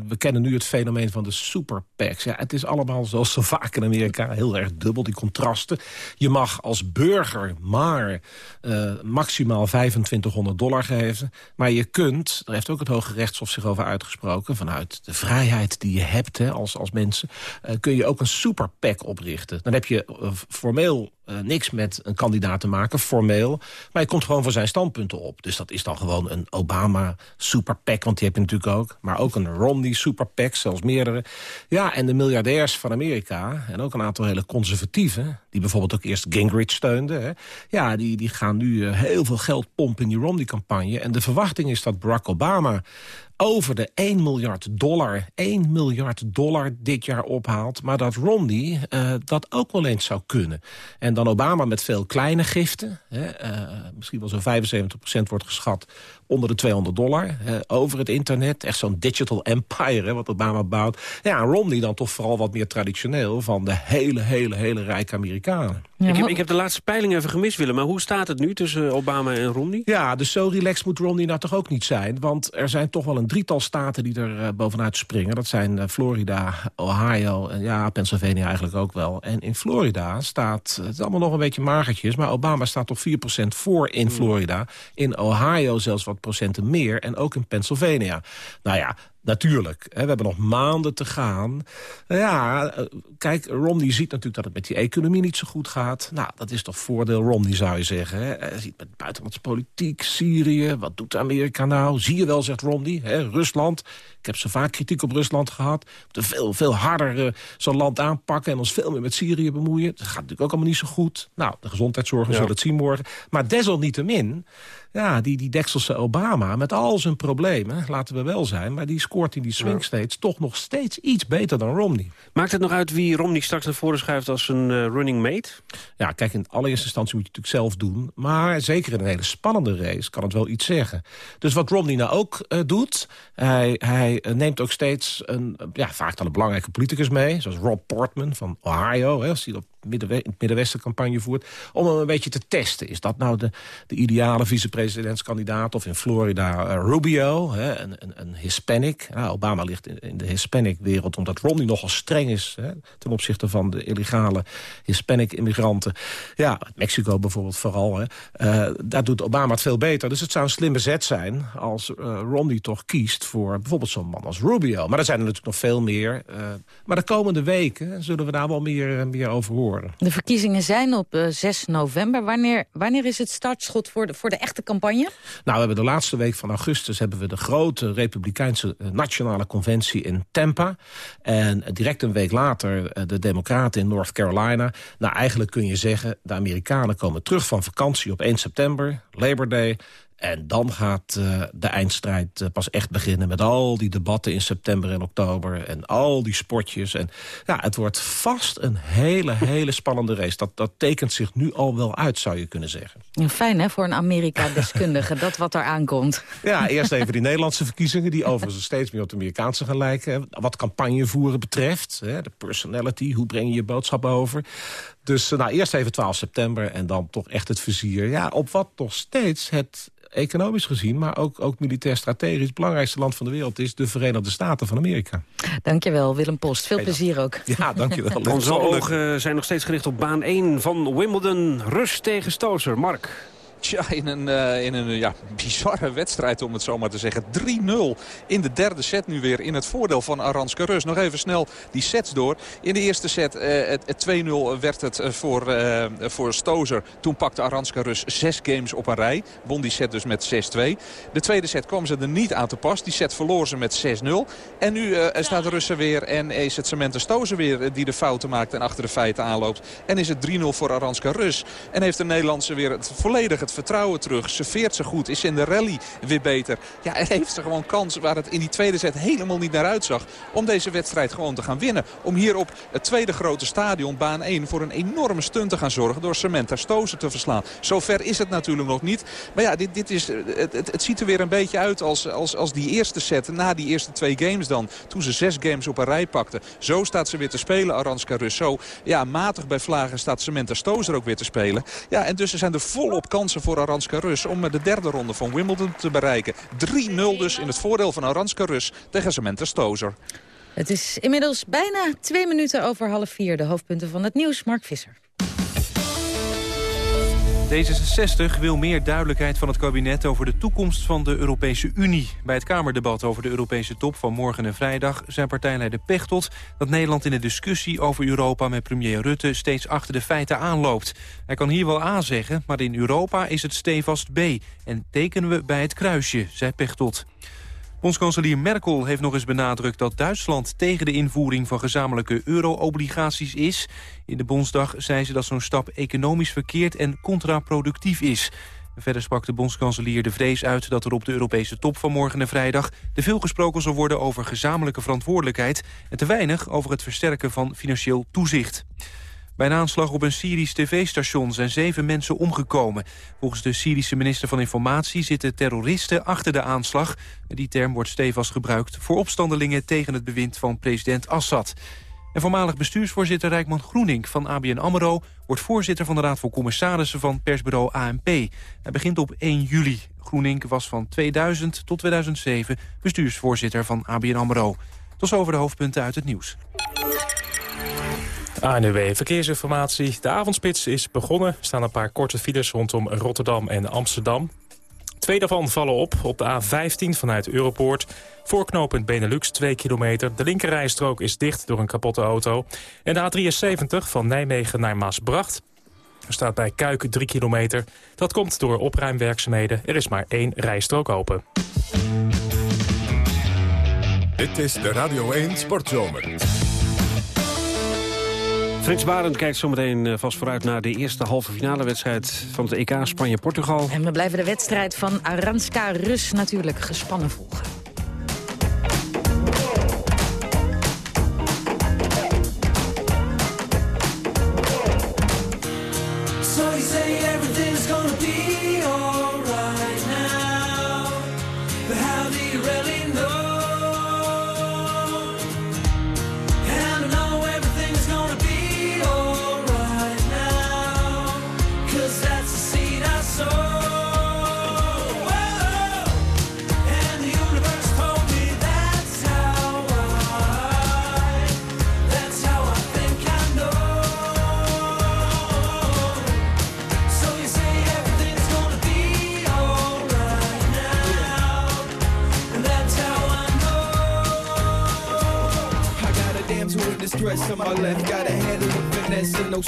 we kennen nu het fenomeen van de super PACs. Ja, het is allemaal zoals zo vaak in Amerika heel erg dubbel, die contrasten. Je mag als burger maar uh, maximaal 2500 dollar geven. Maar je kunt, daar heeft ook het Hoge Rechtshof zich over uitgesproken... vanuit de vrijheid die je hebt hè, als, als mensen... kun je ook een super PAC oprichten. Dan heb je uh, formeel uh, niks met een kandidaat te maken, formeel. Maar hij komt gewoon voor zijn standpunten op. Dus dat is dan gewoon een Obama super PAC, want die heb je natuurlijk ook. Maar ook een Romney super PAC, zelfs meerdere. Ja, en de miljardairs van Amerika, en ook een aantal hele conservatieven... die bijvoorbeeld ook eerst Gingrich steunden... Hè, ja, die, die gaan nu uh, heel veel geld pompen in die Romney-campagne. En de verwachting is dat Barack Obama over de 1 miljard dollar, 1 miljard dollar dit jaar ophaalt. Maar dat Romney uh, dat ook wel eens zou kunnen. En dan Obama met veel kleine giften. Hè, uh, misschien wel zo'n 75% wordt geschat onder de 200 dollar. over het internet, echt zo'n digital empire hè, wat Obama bouwt. Ja, Romney dan toch vooral wat meer traditioneel... van de hele, hele, hele rijke Amerikanen. ik, heb, ik heb de laatste peiling even gemist, Willem. Maar hoe staat het nu tussen Obama en Romney? Ja, dus zo relaxed moet Romney nou toch ook niet zijn. Want er zijn toch wel een drietal staten die er uh, bovenuit springen. Dat zijn uh, Florida, Ohio en ja, Pennsylvania eigenlijk ook wel. En in Florida staat, het is allemaal nog een beetje magertjes... maar Obama staat op 4% voor in hmm. Florida. In Ohio zelfs wat procenten meer en ook in Pennsylvania. Nou ja, Natuurlijk, hè, we hebben nog maanden te gaan. Ja, eh, kijk, Romney ziet natuurlijk dat het met die economie niet zo goed gaat. Nou, dat is toch voordeel Romney, zou je zeggen. Hè? Hij ziet met buitenlandse politiek, Syrië, wat doet Amerika nou? Zie je wel, zegt Romney, hè? Rusland. Ik heb zo vaak kritiek op Rusland gehad. We moeten veel, veel harder uh, zo'n land aanpakken... en ons veel meer met Syrië bemoeien. Dat gaat natuurlijk ook allemaal niet zo goed. Nou, de gezondheidszorg, ja. zullen het zien morgen. Maar desalniettemin ja, die, die Dekselse Obama, met al zijn problemen, laten we wel zijn... maar die scoort in die swing states toch nog steeds iets beter dan Romney. Maakt het nog uit wie Romney straks naar voren schuift als een uh, running mate? Ja, kijk, in allereerste instantie moet je het natuurlijk zelf doen. Maar zeker in een hele spannende race kan het wel iets zeggen. Dus wat Romney nou ook uh, doet, hij, hij neemt ook steeds een, ja, vaak dan een belangrijke politicus mee... zoals Rob Portman van Ohio, hè, als hij op middenwe het Middenwesten campagne voert... om hem een beetje te testen. Is dat nou de, de ideale vicepresidentskandidaat? Of in Florida uh, Rubio, hè, een, een, een Hispanic. Obama ligt in, de Hispanic-wereld... omdat Romney nogal streng is hè, ten opzichte van de illegale Hispanic-immigranten. Ja, Mexico bijvoorbeeld vooral. Hè. Uh, daar doet Obama het veel beter. Dus het zou een slimme zet zijn als uh, Romney toch kiest... voor bijvoorbeeld zo'n man als Rubio. Maar er zijn er natuurlijk nog veel meer. maar de komende weken zullen we daar wel meer, meer over horen. De verkiezingen zijn op uh, eh, 6 november. Wanneer, wanneer is het startschot voor de, voor de echte campagne? Nou, we hebben de laatste week van augustus... hebben we de grote Republikeinse eh, Nationale Conventie in Tampa. En direct een week later eh, de Democraten in North Carolina. Nou, eigenlijk kun je zeggen... de Amerikanen komen terug van vakantie op 1 september, Labor Day... En dan gaat uh, de eindstrijd uh, pas echt beginnen met al die debatten in september en oktober. En al die sportjes. En ja, het wordt vast een hele, hele spannende race. Dat, dat tekent zich nu al wel uit, zou je kunnen zeggen. Ja, fijn hè, voor een Amerika-deskundige, dat wat er aankomt. Ja, eerst even die Nederlandse verkiezingen... die overigens steeds meer op de Amerikaanse gaan lijken. Wat campagne voeren betreft, hè, de personality, hoe breng je je boodschap over. Dus nou, eerst even 12 september en dan toch echt het vizier. Ja, op wat nog steeds het economisch gezien, maar ook, ook militair strategisch... het belangrijkste land van de wereld is de Verenigde Staten van Amerika. Dankjewel, Willem Post. Veel plezier ook. Ja, dankjewel. Onze ogen zijn nog steeds gericht op baan 1 van Wimbledon. Rust tegen Stozer. Mark. Tja, in een, uh, in een ja, bizarre wedstrijd om het zo maar te zeggen. 3-0 in de derde set nu weer in het voordeel van Aranska Rus. Nog even snel die sets door. In de eerste set, uh, het 2-0 werd het voor, voor Stozer. Toen pakte Aranska Rus zes games op een rij. Won die set dus met 6-2. De tweede set kwam ze er niet aan te pas. Die set verloor ze met 6-0. En nu staat de Russen weer en is het Samantha Stozer weer die de fouten maakt en achter de feiten aanloopt. En is het 3-0 voor Aranska Rus. En heeft de Nederlandse weer het volledig het vertrouwen terug. Serveert ze goed. Is in de rally weer beter. Ja, en heeft ze gewoon kans waar het in die tweede set helemaal niet naar uitzag. Om deze wedstrijd gewoon te gaan winnen. Om hier op het tweede grote stadion, baan 1, voor een enorme stunt te gaan zorgen. Door Samantha Stozen te verslaan. Zover is het natuurlijk nog niet. Maar ja, dit, dit is, het, het, het ziet er weer een beetje uit als, als, als die eerste set. Na die eerste twee games dan. Toen ze zes games op een rij pakte. Zo staat ze weer te spelen, Aranska. Zo ja, matig bij Vlagen staat Samantha Stozer ook weer te spelen. Ja, en dus er zijn er volop kansen voor Aranska Rus om de derde ronde van Wimbledon te bereiken. 3-0 dus in het voordeel van Aranska Rus tegen Samantha Stozer. Het is inmiddels bijna twee minuten over half vier. De hoofdpunten van het nieuws, Mark Visser. D66 wil meer duidelijkheid van het kabinet over de toekomst van de Europese Unie. Bij het Kamerdebat over de Europese top van morgen en vrijdag... zei partijleider Pechtold dat Nederland in de discussie over Europa... met premier Rutte steeds achter de feiten aanloopt. Hij kan hier wel A zeggen, maar in Europa is het stevast B. En tekenen we bij het kruisje, zei Pechtold. Bondskanselier Merkel heeft nog eens benadrukt dat Duitsland tegen de invoering van gezamenlijke euro-obligaties is. In de Bondsdag zei ze dat zo'n stap economisch verkeerd en contraproductief is. Verder sprak de bondskanselier de vrees uit dat er op de Europese top van morgen en vrijdag te veel gesproken zal worden over gezamenlijke verantwoordelijkheid en te weinig over het versterken van financieel toezicht. Bij een aanslag op een Syrisch tv-station zijn zeven mensen omgekomen. Volgens de Syrische minister van Informatie zitten terroristen achter de aanslag. Die term wordt stevast gebruikt voor opstandelingen tegen het bewind van president Assad. En voormalig bestuursvoorzitter Rijkman Groening van ABN AMRO... wordt voorzitter van de Raad van Commissarissen van persbureau ANP. Hij begint op 1 juli. Groening was van 2000 tot 2007 bestuursvoorzitter van ABN AMRO. Tot zover de hoofdpunten uit het nieuws. ANUW Verkeersinformatie. De avondspits is begonnen. Er staan een paar korte files rondom Rotterdam en Amsterdam. Twee daarvan vallen op op de A15 vanuit Europoort. Voorknopend Benelux 2 kilometer. De linkerrijstrook is dicht door een kapotte auto. En de A73 van Nijmegen naar Maasbracht. Er staat bij Kuik 3 kilometer. Dat komt door opruimwerkzaamheden. Er is maar één rijstrook open. Dit is de Radio 1 Sportzomer. Frits Barend kijkt zometeen eh, vast vooruit naar de eerste halve finale wedstrijd van het EK Spanje-Portugal. En we blijven de wedstrijd van Aranska Rus natuurlijk gespannen volgen.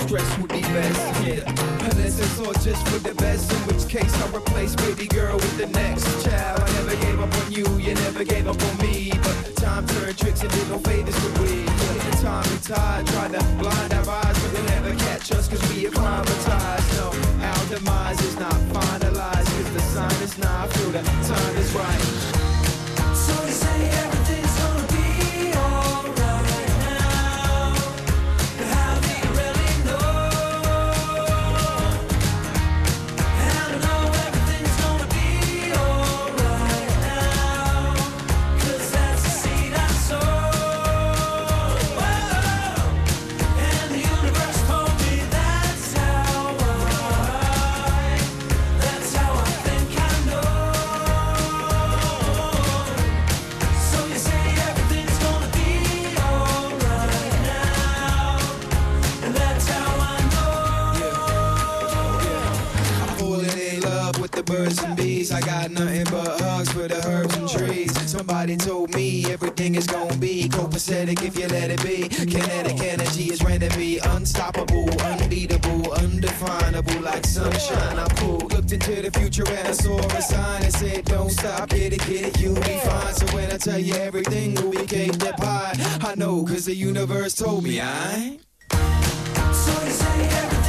Stress unstoppable, unbeatable, undefinable, like sunshine. I'm cool. Looked into the future and I saw a sign that said, Don't stop, get it, get it, you'll be fine. So when I tell you everything, we became that pie. I know, cause the universe told me I. So you say everything's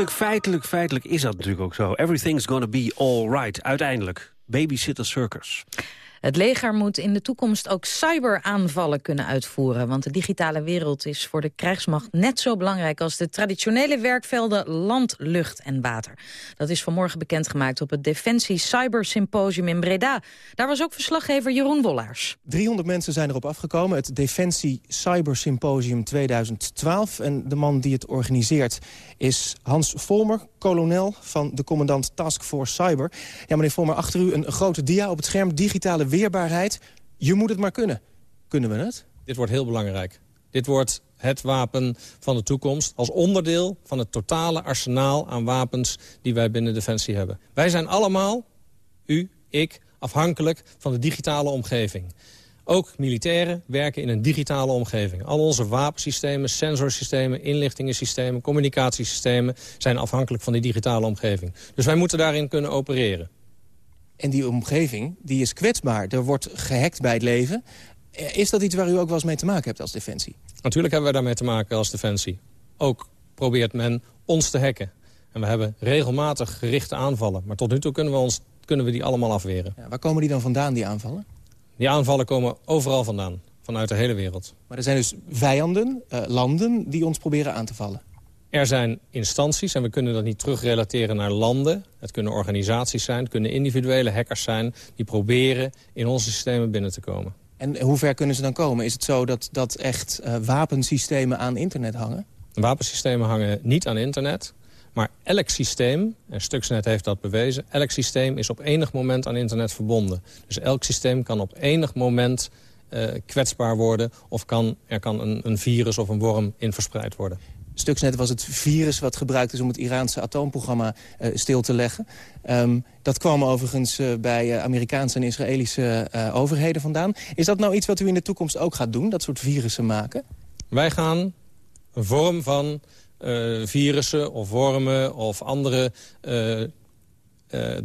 Feitelijk, feitelijk, feitelijk is dat natuurlijk ook zo. Everything's gonna be alright, uiteindelijk. Babysitter Circus. Het leger moet in de toekomst ook cyberaanvallen kunnen uitvoeren. Want de digitale wereld is voor de krijgsmacht net zo belangrijk... als de traditionele werkvelden land, lucht en water. Dat is vanmorgen bekendgemaakt op het Defensie Cyber Symposium in Breda. Daar was ook verslaggever Jeroen Wollaars. 300 mensen zijn erop afgekomen. Het Defensie Cyber Symposium 2012. En de man die het organiseert is Hans Volmer, kolonel van de commandant Task Force Cyber. Ja, meneer Volmer, achter u een grote dia op het scherm. Digitale weerbaarheid. Je moet het maar kunnen. Kunnen we het? Dit wordt heel belangrijk. Dit wordt het wapen van de toekomst... als onderdeel van het totale arsenaal aan wapens die wij binnen Defensie hebben. Wij zijn allemaal, u, ik, afhankelijk van de digitale omgeving. Ook militairen werken in een digitale omgeving. Al onze wapensystemen, sensorsystemen, inlichtingensystemen... communicatiesystemen zijn afhankelijk van die digitale omgeving. Dus wij moeten daarin kunnen opereren. En die omgeving die is kwetsbaar. Er wordt gehackt bij het leven. Eh, Is dat iets waar u ook wel eens mee te maken hebt als Defensie? Natuurlijk hebben wij daarmee te maken als Defensie. Ook probeert men ons te hacken. En we hebben regelmatig gerichte aanvallen. Maar tot nu toe kunnen we, ons, kunnen we die allemaal afweren. Ja, waar komen die dan vandaan, die aanvallen? Die aanvallen komen overal vandaan. Vanuit de hele wereld. Maar er zijn dus vijanden, eh, landen, die ons proberen aan te vallen. Er zijn instanties, en we kunnen dat niet terugrelateren naar landen. Het kunnen organisaties zijn, het kunnen individuele hackers zijn... die proberen in onze systemen binnen te komen. En hoe ver kunnen ze dan komen? Is het zo dat, dat echt eh, wapensystemen aan internet hangen? Wapensystemen hangen niet aan internet. Maar elk systeem, en Stuxnet heeft dat bewezen... elk systeem is op enig moment aan internet verbonden. Dus elk systeem kan op enig moment eh, kwetsbaar worden... of kan, er kan een, een virus of een worm in verspreid worden. Stuxnet was het virus wat gebruikt is om het Iraanse atoomprogramma eh, stil te leggen. Ehm, dat kwam overigens eh, bij eh, Amerikaanse en Israëlische overheden vandaan. Is dat nou iets wat u in de toekomst ook gaat doen, dat soort virussen maken? Wij gaan een vorm van virussen of wormen of andere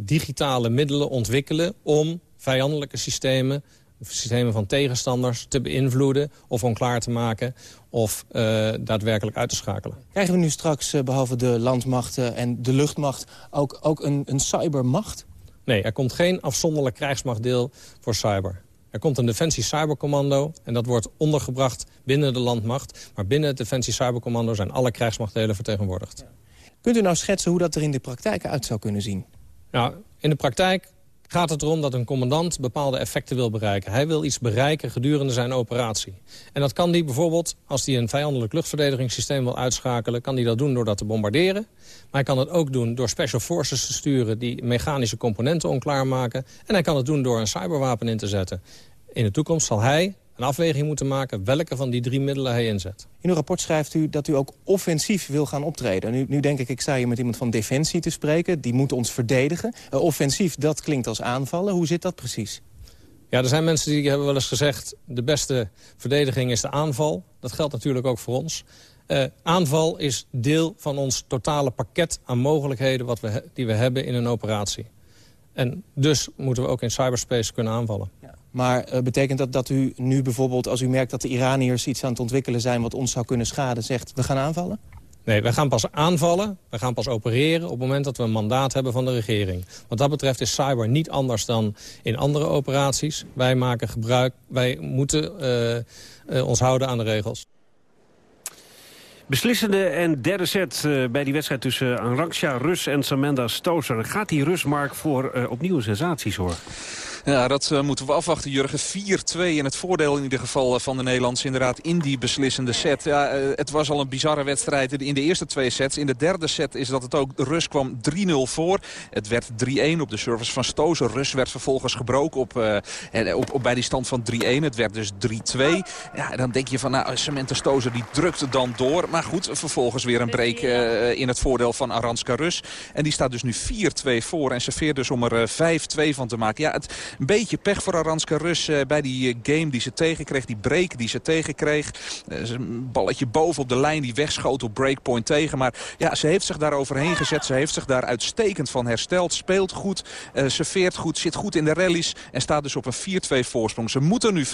digitale middelen ontwikkelen... om vijandelijke systemen systemen van tegenstanders te beïnvloeden of onklaar te maken of eh, daadwerkelijk uit te schakelen. Krijgen we nu straks, eh, behalve de landmachten en de luchtmacht... ook, ook een, een cybermacht? Nee, er komt geen afzonderlijk krijgsmachtdeel voor cyber. Er komt een Defensie Cybercommando en dat wordt ondergebracht binnen de landmacht. Maar binnen het Defensie Cybercommando zijn alle krijgsmachtdelen vertegenwoordigd. Kunt u nou schetsen hoe dat er in de praktijk uit zou kunnen zien? Nou, in de praktijk gaat het erom dat een commandant bepaalde effecten wil bereiken. Hij wil iets bereiken gedurende zijn operatie. En dat kan hij bijvoorbeeld, als hij een vijandelijk luchtverdedigingssysteem wil uitschakelen... kan hij dat doen door dat te bombarderen. Maar hij kan het ook doen door special forces te sturen... die mechanische componenten onklaar maken. En hij kan het doen door een cyberwapen in te zetten. In de toekomst zal hij een afweging moeten maken... welke van die drie middelen hij inzet. In uw rapport schrijft u dat u ook offensief wil gaan optreden. Nu, nu denk ik, ik sta hier met iemand van Defensie te spreken. Die moet ons verdedigen. Uh, offensief, dat klinkt als aanvallen. Hoe zit dat precies? Ja, er zijn mensen die hebben wel eens gezegd... de beste verdediging is de aanval. Dat geldt natuurlijk ook voor ons. Uh, aanval is deel van ons totale pakket aan mogelijkheden... Wat we, die we hebben in een operatie. En dus moeten we ook in cyberspace kunnen aanvallen. Ja. Maar uh, betekent dat dat u nu bijvoorbeeld, als u merkt dat de Iraniërs iets aan het ontwikkelen zijn... wat ons zou kunnen schaden, zegt we gaan aanvallen? Nee, wij gaan pas aanvallen, we gaan pas opereren op het moment dat we een mandaat hebben van de regering. Wat dat betreft is cyber niet anders dan in andere operaties. Wij maken gebruik, wij moeten uh, uh, ons houden aan de regels. Beslissende en derde set uh, bij die wedstrijd tussen Anraksha Rus en Samanda Stoser. Gaat die Rusmark voor uh, opnieuw sensatie zorgen? Ja, dat uh, moeten we afwachten, Jurgen. 4-2 in het voordeel in ieder geval uh, van de Nederlanders inderdaad in die beslissende set. Ja, uh, het was al een bizarre wedstrijd in de eerste twee sets. In de derde set is dat het ook, Rus kwam 3-0 voor. Het werd 3-1 op de service van Stozer. Rus werd vervolgens gebroken op, op, op, bij die stand van 3-1. Het werd dus 3-2. Ja, dan denk je van, nou, Samantha Stozer die drukte dan door. Maar goed, vervolgens weer een break in het voordeel van Aranska Rus. En die staat dus nu 4-2 voor en serveert dus om er 5-2 van te maken. Ja, het een beetje pech voor Aranska Rus uh, bij die uh, game die ze tegenkreeg. Die break die ze tegenkreeg. Uh, een balletje boven op de lijn die wegschoot op breakpoint tegen. Maar ja, ze heeft zich daar overheen gezet. Ze heeft zich daar uitstekend van hersteld. Speelt goed, serveert goed, zit goed in de rallies. En staat dus op een 4-2 voorsprong. Ze moeten nu 5-2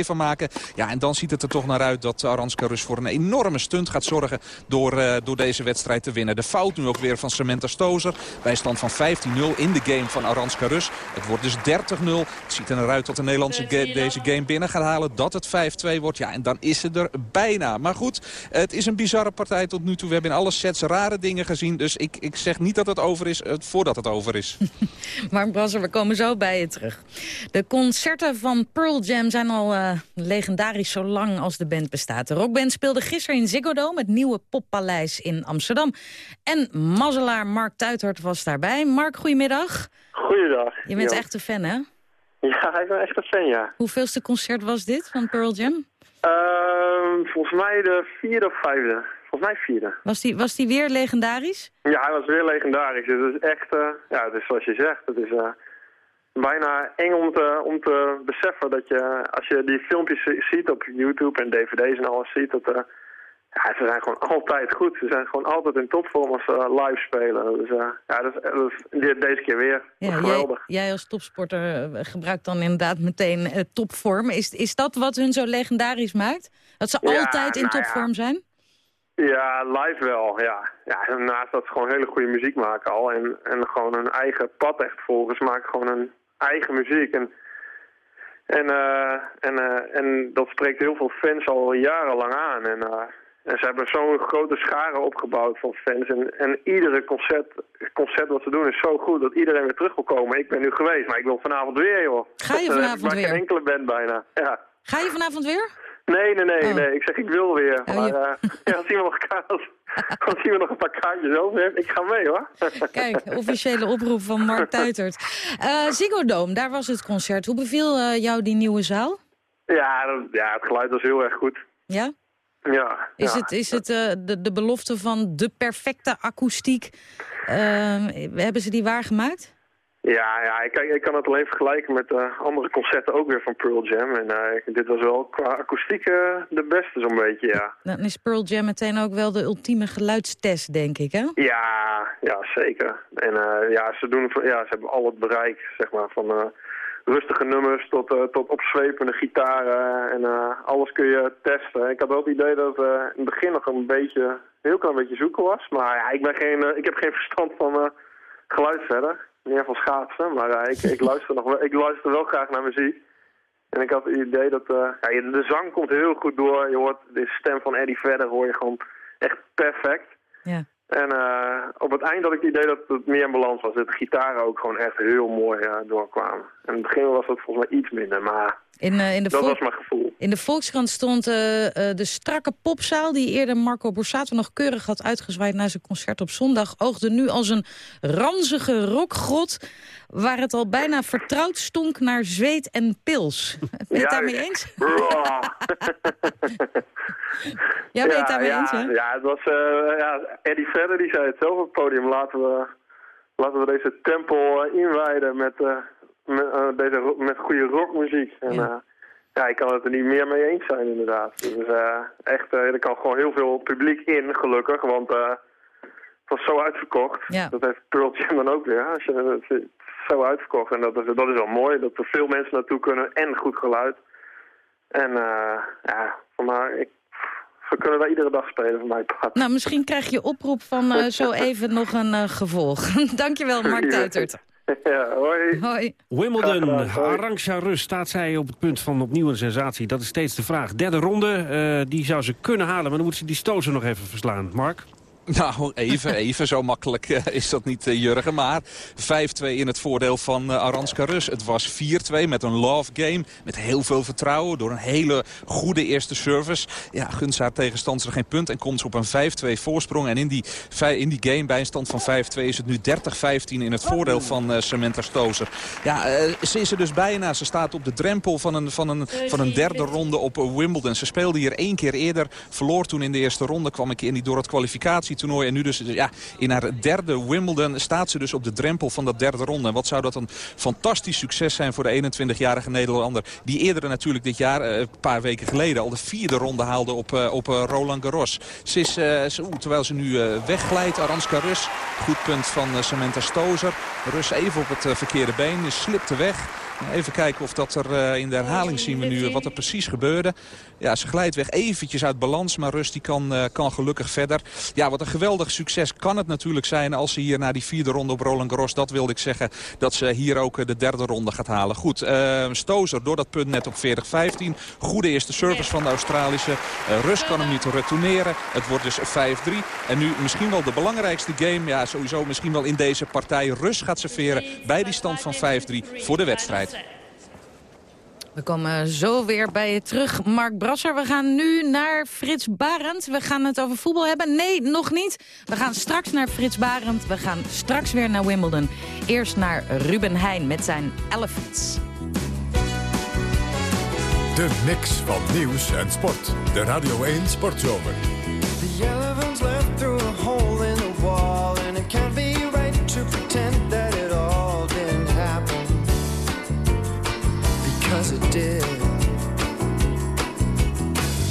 van maken. Ja, en dan ziet het er toch naar uit dat Aranska Rus voor een enorme stunt gaat zorgen... Door, door deze wedstrijd te winnen. De fout nu ook weer van Samantha Stozer. Bij stand van 15-0 in de game van Aranska Rus. Het wordt dus 30 30-0. Het ziet er naar uit dat de Nederlandse ga deze game binnen gaat halen. Dat het 5-2 wordt. Ja, en dan is het er bijna. Maar goed, het is een bizarre partij tot nu toe. We hebben in alle sets rare dingen gezien. Dus ik, ik zeg niet dat het over is voordat het over is. Mark Brasser, we komen zo bij je terug. De concerten van Pearl Jam zijn al uh, legendarisch zo lang als de band bestaat. De rockband speelde gisteren in Ziggo Dome, het nieuwe poppaleis in Amsterdam. En mazzelaar Mark Tuitert was daarbij. Mark, goedemiddag. Goeiedag. Je bent echt een fan, hè? Ja, ik ben echt een fan, ja. Hoeveelste concert was dit van Pearl Jam? Uh, volgens mij de vierde of vijfde. Volgens mij vierde. Was die, was die weer legendarisch? Ja, hij was weer legendarisch. Het is echt, uh, ja, het is zoals je zegt, het is uh, bijna eng om te, om te beseffen dat je, als je die filmpjes ziet op YouTube en dvd's en alles ziet, dat... Uh, ja, ze zijn gewoon altijd goed. Ze zijn gewoon altijd in topvorm als ze uh, live spelen. Dus uh, ja, dat is, dat is, deze keer weer. Ja, geweldig. Jij, jij, als topsporter gebruikt dan inderdaad meteen uh, topvorm. Is, is dat wat hun zo legendarisch maakt? Dat ze ja, altijd in nou topvorm ja. zijn? Ja, live wel, ja. ja. Naast dat ze gewoon hele goede muziek maken al. En, en gewoon hun eigen pad echt volgen. Ze maken gewoon hun eigen muziek. En, en, en, en dat spreekt heel veel fans al jarenlang aan. En en ze hebben zo'n grote schare opgebouwd van fans. En, en iedere concert, concert wat ze doen is zo goed dat iedereen weer terug wil komen. Ik ben nu geweest, maar ik wil vanavond weer, joh. Ga je vanavond dat, weer? geen enkele band bijna, ja. Ga je vanavond weer? Nee, nee, nee, oh. nee. Ik zeg, ik wil weer. Oh, maar uh, ja, als, iemand nog kaart, als iemand nog een paar kaartjes over heeft, ik ga mee, hoor. Kijk, officiële oproep van Mark Tuitert. Uh, Ziggo Dome, daar was het concert. Hoe beviel uh, jou die nieuwe zaal? Ja, ja, het geluid was heel erg goed. Ja? Ja. Is ja. het, is het uh, de, de belofte van de perfecte akoestiek, uh, hebben ze die waargemaakt? Ja, ja ik, ik kan het alleen vergelijken met uh, andere concerten ook weer van Pearl Jam. En dit was wel qua akoestiek de beste zo'n beetje, ja. Dan is Pearl Jam meteen ook wel de ultieme geluidstest, denk ik, hè? Ja, ja zeker. En ja, ze, doen, ja, ze hebben al het bereik zeg maar, van rustige nummers tot, eh, tot opzwepende gitaren en eh, alles kun je testen. Ik had wel het idee dat het eh, in het begin nog een beetje, een heel klein beetje zoeken was. Maar ja, ik, ben geen, ik heb geen verstand van geluid verder. Meer van schaatsen, maar ik, ik, luister nog wel, ik luister wel graag naar muziek. En ik had het idee dat... ja, je- de zang komt heel goed door. Je hoort de stem van Eddie Vedder hoor je gewoon echt perfect. Ja. En eh, op het eind had ik het idee dat het meer in balans was. Dat de gitaren ook gewoon echt heel mooi eh, doorkwamen. En in het begin was dat volgens mij iets minder, maar In, eh, in de dat was mijn gevoel. In de Volkskrant stond eh, eh, de strakke popzaal... die eerder Marco Borsato nog keurig had uitgezwaaid... na zijn concert op zondag... oogde nu als een ranzige rockgrot... waar het al bijna vertrouwd stonk naar zweet en pils. Ben je het Ja, daarmee ja. eens? Ja, ben je het daarmee ja, eens, hè? Ja, het was, eh, ja, Eddie Vedder die zei het zelf op het podium. Laten we, laten we deze tempel inwijden met, met, eh, deze, met goede rockmuziek. En, ja. ja, ik kan het er niet meer mee eens zijn inderdaad. Dus eh, echt, eh, er kan gewoon heel veel publiek in, gelukkig. Want eh, het was zo uitverkocht. Ja. Dat heeft Pearl Jam dan ook weer. Als je, het is zo uitverkocht. En dat is, dat is wel mooi, dat er veel mensen naartoe kunnen en goed geluid. En eh, ja, voor mij, ik, we kunnen daar iedere dag spelen van mij part. Nou, misschien krijg je oproep van eh, zo even nog een eh, gevolg. Dankjewel, Mark Tuitert. Ja, hoi. Hoi. Wimbledon, Arantxa Rus staat zij op het punt van opnieuw een sensatie. Dat is steeds de vraag. Derde ronde, eh, die zou ze kunnen halen, maar dan moet ze die stozen nog even verslaan. Mark? Nou, even, even. Zo makkelijk eh, is dat niet, eh, Jurgen. Maar 5-2 in het voordeel van uh, Aranska Rus. Het was 4-2 met een love game. Met heel veel vertrouwen. Door een hele goede eerste service. Ja, gunt ze haar tegenstander geen punt. En komt ze op een 5-2 voorsprong. En in die, in die game bij een stand van 5-2 is het nu 30-15 in het voordeel van uh, Samantha Stozer. Ja, ze is er dus bijna. Ze staat op de drempel van een, van een, van een derde ronde op Wimbledon. Ze speelde hier één keer eerder. Verloor toen in de eerste ronde. Kwam ik in die door het kwalificatie toernooi. En nu dus ja, in haar derde Wimbledon staat ze dus op de drempel van dat derde ronde. En wat zou dat een fantastisch succes zijn voor de 21-jarige Nederlander. Die eerder natuurlijk dit jaar, een paar weken geleden, al de vierde ronde haalde op, uh, op uh, Roland Garros. Ze is, terwijl ze nu wegglijdt, Aranska Rus. Goed punt van Samantha Stozer. Rus even op het verkeerde been, slipte weg. Even kijken of dat er uh, in de herhaling zien we nu wat er precies gebeurde. Ja, ze glijdt weg eventjes uit balans, maar Rust die kan, uh, kan gelukkig verder. Ja, wat een geweldig succes kan het natuurlijk zijn als ze hier naar die vierde ronde op Roland Garros. Dat wilde ik zeggen, dat ze hier ook uh, de derde ronde gaat halen. Goed, Stozer door dat punt net op 40-15. Goede eerste service van de Australische. Rust kan hem niet retourneren. Het wordt dus 5-3. En nu misschien wel de belangrijkste game. Ja, sowieso misschien wel in deze partij. Rust gaat serveren bij die stand van 5-3 voor de wedstrijd. We komen zo weer bij je terug, Mark Brasser. We gaan nu naar Frits Barend. We gaan het over voetbal hebben. Nee, nog niet. We gaan straks naar Frits Barend. We gaan straks weer naar Wimbledon. Eerst naar Ruben Heijn met zijn Elephants. De mix van nieuws en sport. De Radio 1 Sportzomer. The elephants left through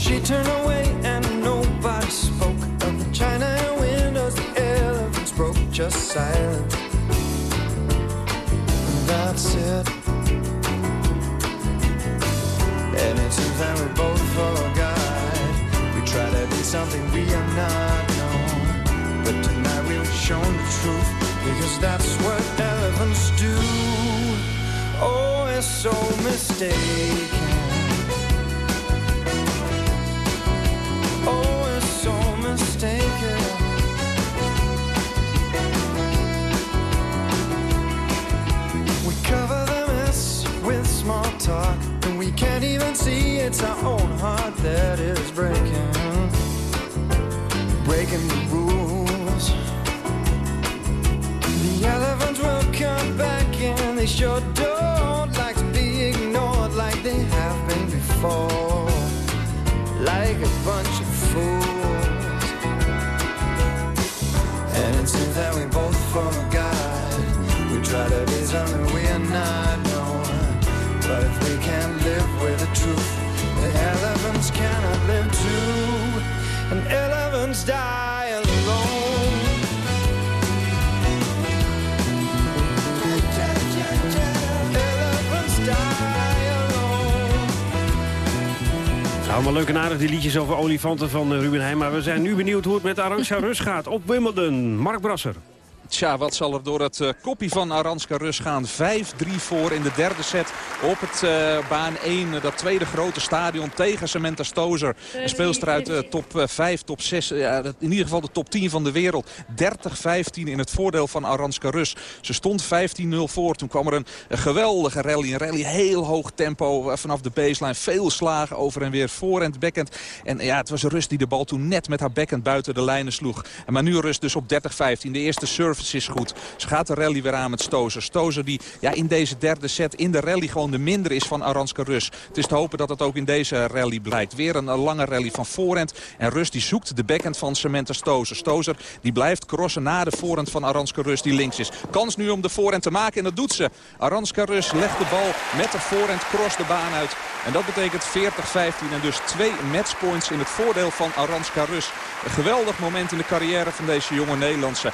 She turned away and nobody spoke Of the china windows. The elephants broke Just silent. That's it. And it seems that we both forgot We try to be something we are not known. But tonight we've shown the truth Because that's what elephants do. Oh, it's so mistaken breaking Breaking the rules. The elephants will come back and they sure and elephants die alone. Elephants die alone. Nou, Allemaal leuk en aardig die liedjes over olifanten van eh, Ruben Heijn. Maar we zijn nu benieuwd hoe het met Arantxa Rus gaat op Wimbledon. Mark Brasser. Tja, wat zal er door het uh, koppie van Aranska Rus gaan. 5-3 voor in de derde set op het uh, baan 1. Uh, dat tweede grote stadion tegen Samantha Stozer. Een speelster uit de top 5, top 6. Ja, in ieder geval de top 10 van de wereld. 30-15 in het voordeel van Aranska Rus. Ze stond 15-0 voor. Toen kwam er een, geweldige rally. Een rally heel hoog tempo vanaf de baseline. Veel slagen over en weer voorhand, backhand. En ja, het was Rus die de bal toen net met haar backhand buiten de lijnen sloeg. En maar nu Rus dus op 30-15. De eerste serve is goed. Ze gaat de rally weer aan met Stozer. Stozer die ja, in deze derde set in de rally gewoon de minder is van Aranska Rus. Het is te hopen dat het ook in deze rally blijkt. Weer een, een lange rally van voorhand. En Rus die zoekt de backhand van Samantha Stozer. Stozer die blijft crossen na de voorhand van Aranska Rus die links is. Kans nu om de voorhand te maken en dat doet ze. Aranska Rus legt de bal met de voorhand cross de baan uit. En dat betekent 40-15 en dus twee matchpoints in het voordeel van Aranska Rus. Een geweldig moment in de carrière van deze jonge Nederlandse.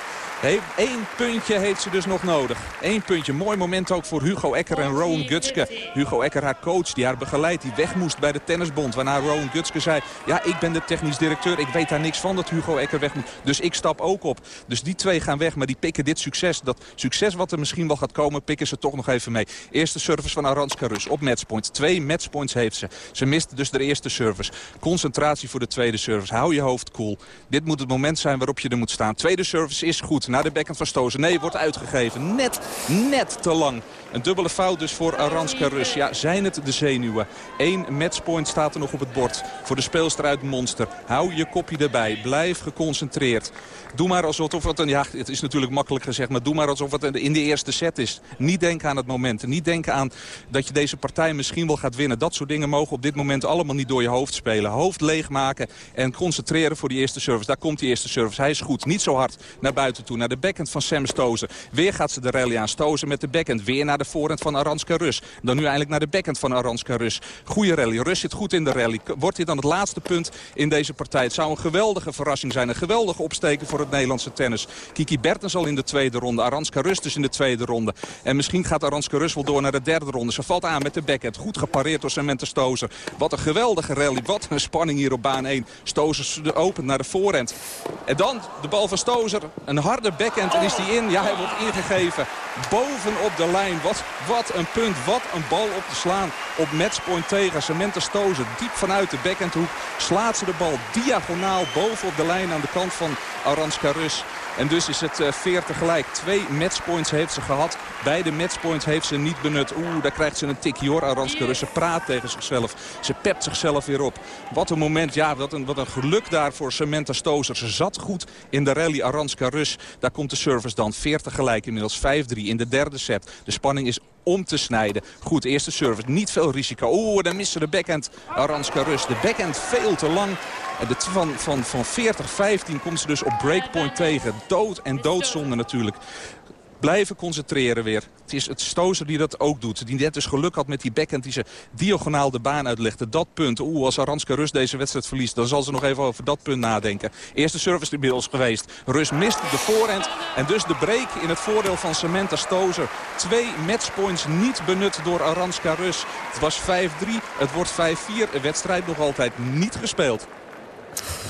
Eén puntje heeft ze dus nog nodig. Eén puntje. Mooi moment ook voor Hugo Ecker en Rowan Gutske. Hugo Ecker, haar coach, die haar begeleidt, die weg moest bij de tennisbond. Waarna Rowan Gutske zei, ja, ik ben de technisch directeur. Ik weet daar niks van dat Hugo Ecker weg moet. Dus ik stap ook op. Dus die twee gaan weg, maar die pikken dit succes. Dat succes wat er misschien wel gaat komen, pikken ze toch nog even mee. Eerste service van Aranska Rus op matchpoint. Twee matchpoints heeft ze. Ze mist dus de eerste service. Concentratie voor de tweede service. Hou je hoofd koel. Cool. Dit moet het moment zijn waarop je er moet staan. Tweede service is goed. Naar de backhand van. Nee, wordt uitgegeven. Net, net te lang. Een dubbele fout dus voor Aranska Rus. Ja, zijn het de zenuwen. Eén matchpoint staat er nog op het bord. Voor de speelster uit Monster. Hou je kopje erbij. Blijf geconcentreerd. Doe maar alsof het een... Ja, het is natuurlijk makkelijk gezegd. Maar doe maar alsof het in de eerste set is. Niet denken aan het moment. Niet denken aan dat je deze partij misschien wel gaat winnen. Dat soort dingen mogen op dit moment allemaal niet door je hoofd spelen. Hoofd leegmaken en concentreren voor die eerste service. Daar komt die eerste service. Hij is goed. Niet zo hard naar buiten toe. Naar de backhand van Sam Stozen. Weer gaat ze de rally aan. Stozen met de backhand. Weer naar de voorhand van Aranska Rus. Dan nu eindelijk naar de backhand van Aranska Rus. Goeie rally. Rus zit goed in de rally. Wordt dit dan het laatste punt in deze partij? Het zou een geweldige verrassing zijn. Een geweldige opsteken voor het Nederlandse tennis. Kiki Bertens al in de tweede ronde. Aranska Rus dus in de tweede ronde. En misschien gaat Aranska Rus wel door naar de derde ronde. Ze valt aan met de backhand. Goed gepareerd door Samantha Stozer. Wat een geweldige rally. Wat een spanning hier op baan 1. Stozer opent naar de voorhand. En dan de bal van Stozer. Een harde backhand. En is die in? Ja, hij wordt ingegeven. Bovenop de lijn. Wat een punt. Wat een bal op te slaan. Op matchpoint tegen Samantha Stozer. Diep vanuit de backhandhoek slaat ze de bal diagonaal bovenop de lijn aan de kant van Aranska Rus. En dus is het 40 gelijk. Twee matchpoints heeft ze gehad. Beide matchpoints heeft ze niet benut. Oeh, daar krijgt ze een tikje hoor, Aranska Rus. Ze praat tegen zichzelf. Ze pept zichzelf weer op. Wat een moment, ja, wat een, wat een geluk daar voor Samantha Stozer. Ze zat goed in de rally Aranska Rus. Daar komt de service dan. 40 gelijk, inmiddels 5-3 in de derde set. De spanning is om te snijden. Goed, eerste service. Niet veel risico. Oeh, dan missen de backhand Aranska Rus. De backhand veel te lang. En de van, van, van 40-15 komt ze dus op breakpoint tegen. Dood en doodzonde natuurlijk blijven concentreren weer. Het is het Stozer die dat ook doet. Die net dus geluk had met die backhand die ze diagonaal de baan uitlegde. Dat punt. Oeh, als Aranska Rus deze wedstrijd verliest... dan zal ze nog even over dat punt nadenken. Eerste service inmiddels geweest. Rus mist de voorhand. En dus de break in het voordeel van Samantha Stozer. Twee matchpoints niet benut door Aranska Rus. Het was 5-3. Het wordt 5-4. Een wedstrijd nog altijd niet gespeeld.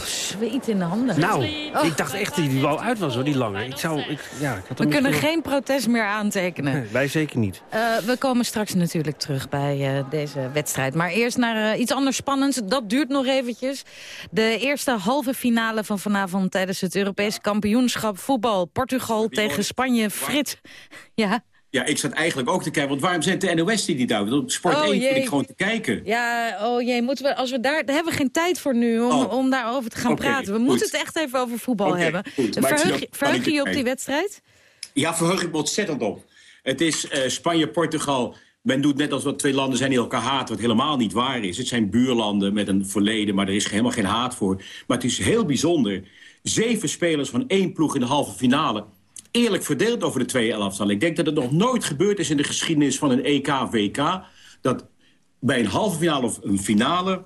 Zweet in de handen. Nou, Oh. ik dacht echt dat die wel uit was, hoor, die lange. Ik zou, ik, ja, ik had We kunnen geen protest meer aantekenen. Wij zeker niet. Eh, we komen straks natuurlijk terug bij eh, deze wedstrijd. Maar eerst naar eh, iets anders spannends. Dat duurt nog eventjes. De eerste halve finale van vanavond tijdens het Europees kampioenschap voetbal. Portugal tegen Spanje. Frits. Ja. Ja, ik zat eigenlijk ook te kijken. Want waarom zet de NOS die niet uit? Want op Sport Oh, 1 jee. vind ik gewoon te kijken. Ja, oh jee, moeten we, als we daar, daar hebben we geen tijd voor nu om, Oh. om daarover te gaan praten. We goed. moeten het echt even over voetbal hebben. goed. Verheug, je- verheug je op die wedstrijd? Ja, verheug ik me ontzettend op. Het is eh, Spanje-Portugal. Men doet net als wat twee landen zijn die elkaar haten, wat helemaal niet waar is. Het zijn buurlanden met een verleden, maar er is helemaal geen haat voor. Maar het is heel bijzonder. Zeven spelers van één ploeg in de halve finale. Eerlijk verdeeld over de twee elftallen. Ik denk dat het nog nooit gebeurd is in de geschiedenis van een EK-WK... dat bij een halve finale of een finale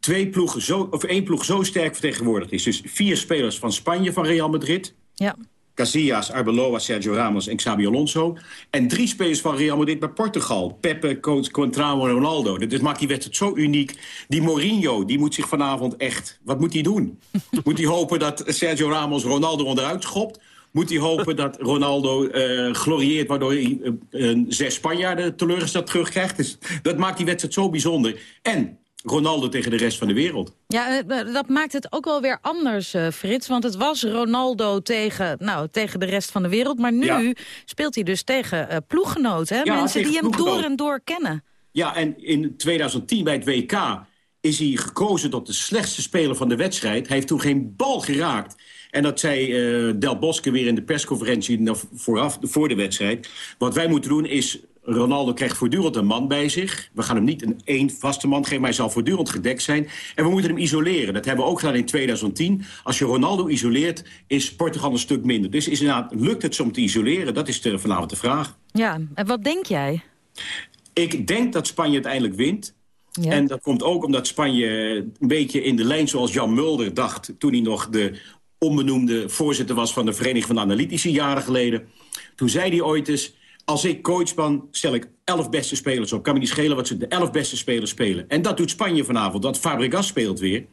twee ploegen zo, of één ploeg zo sterk vertegenwoordigd is. Dus vier spelers van Spanje, van Real Madrid... Ja. Casillas, Arbeloa, Sergio Ramos en Xabi Alonso. En drie spelers van Real Madrid bij Portugal. Pepe, Contrao en Ronaldo. Dat maakt die wedstrijd zo uniek. Die Mourinho, die moet zich vanavond echt... Wat moet hij doen? moet hij hopen dat Sergio Ramos Ronaldo onderuit schopt? Moet hij hopen dat Ronaldo eh glorieert... waardoor hij eh, zes Spanjaarden teleurgesteld terugkrijgt? Dus dat maakt die wedstrijd zo bijzonder. En Ronaldo tegen de rest van de wereld. Ja, eh, dat maakt het ook wel weer anders, Frits. Want het was Ronaldo tegen, nou, tegen de rest van de wereld. Maar nu Ja. speelt hij dus tegen eh ploeggenoten. Hè? Ja, Mensen die hem door en door kennen. Ja, en in 2010 bij het WK is hij gekozen tot de slechtste speler van de wedstrijd. Hij heeft toen geen bal geraakt. En dat zei eh, Del Bosque weer in de persconferentie vooraf, voor de wedstrijd. Wat wij moeten doen is... Ronaldo krijgt voortdurend een man bij zich. We gaan hem niet een één vaste man geven, maar hij zal voortdurend gedekt zijn. En we moeten hem isoleren. Dat hebben we ook gedaan in 2010. Als je Ronaldo isoleert, is Portugal een stuk minder. Dus is inderdaad, lukt het ze om te isoleren? Dat is de, vanavond de vraag. Ja, en wat denk jij? Ik denk dat Spanje uiteindelijk wint. En dat komt ook omdat Spanje een beetje in de lijn zoals Jan Mulder dacht... toen hij nog de onbenoemde voorzitter was van de Vereniging van Analytici jaren geleden. Toen zei hij ooit eens, als ik coach ben, stel ik elf beste spelers op. Kan me niet schelen wat ze de elf beste spelers spelen. En dat doet Spanje vanavond, dat Fabregas speelt weer.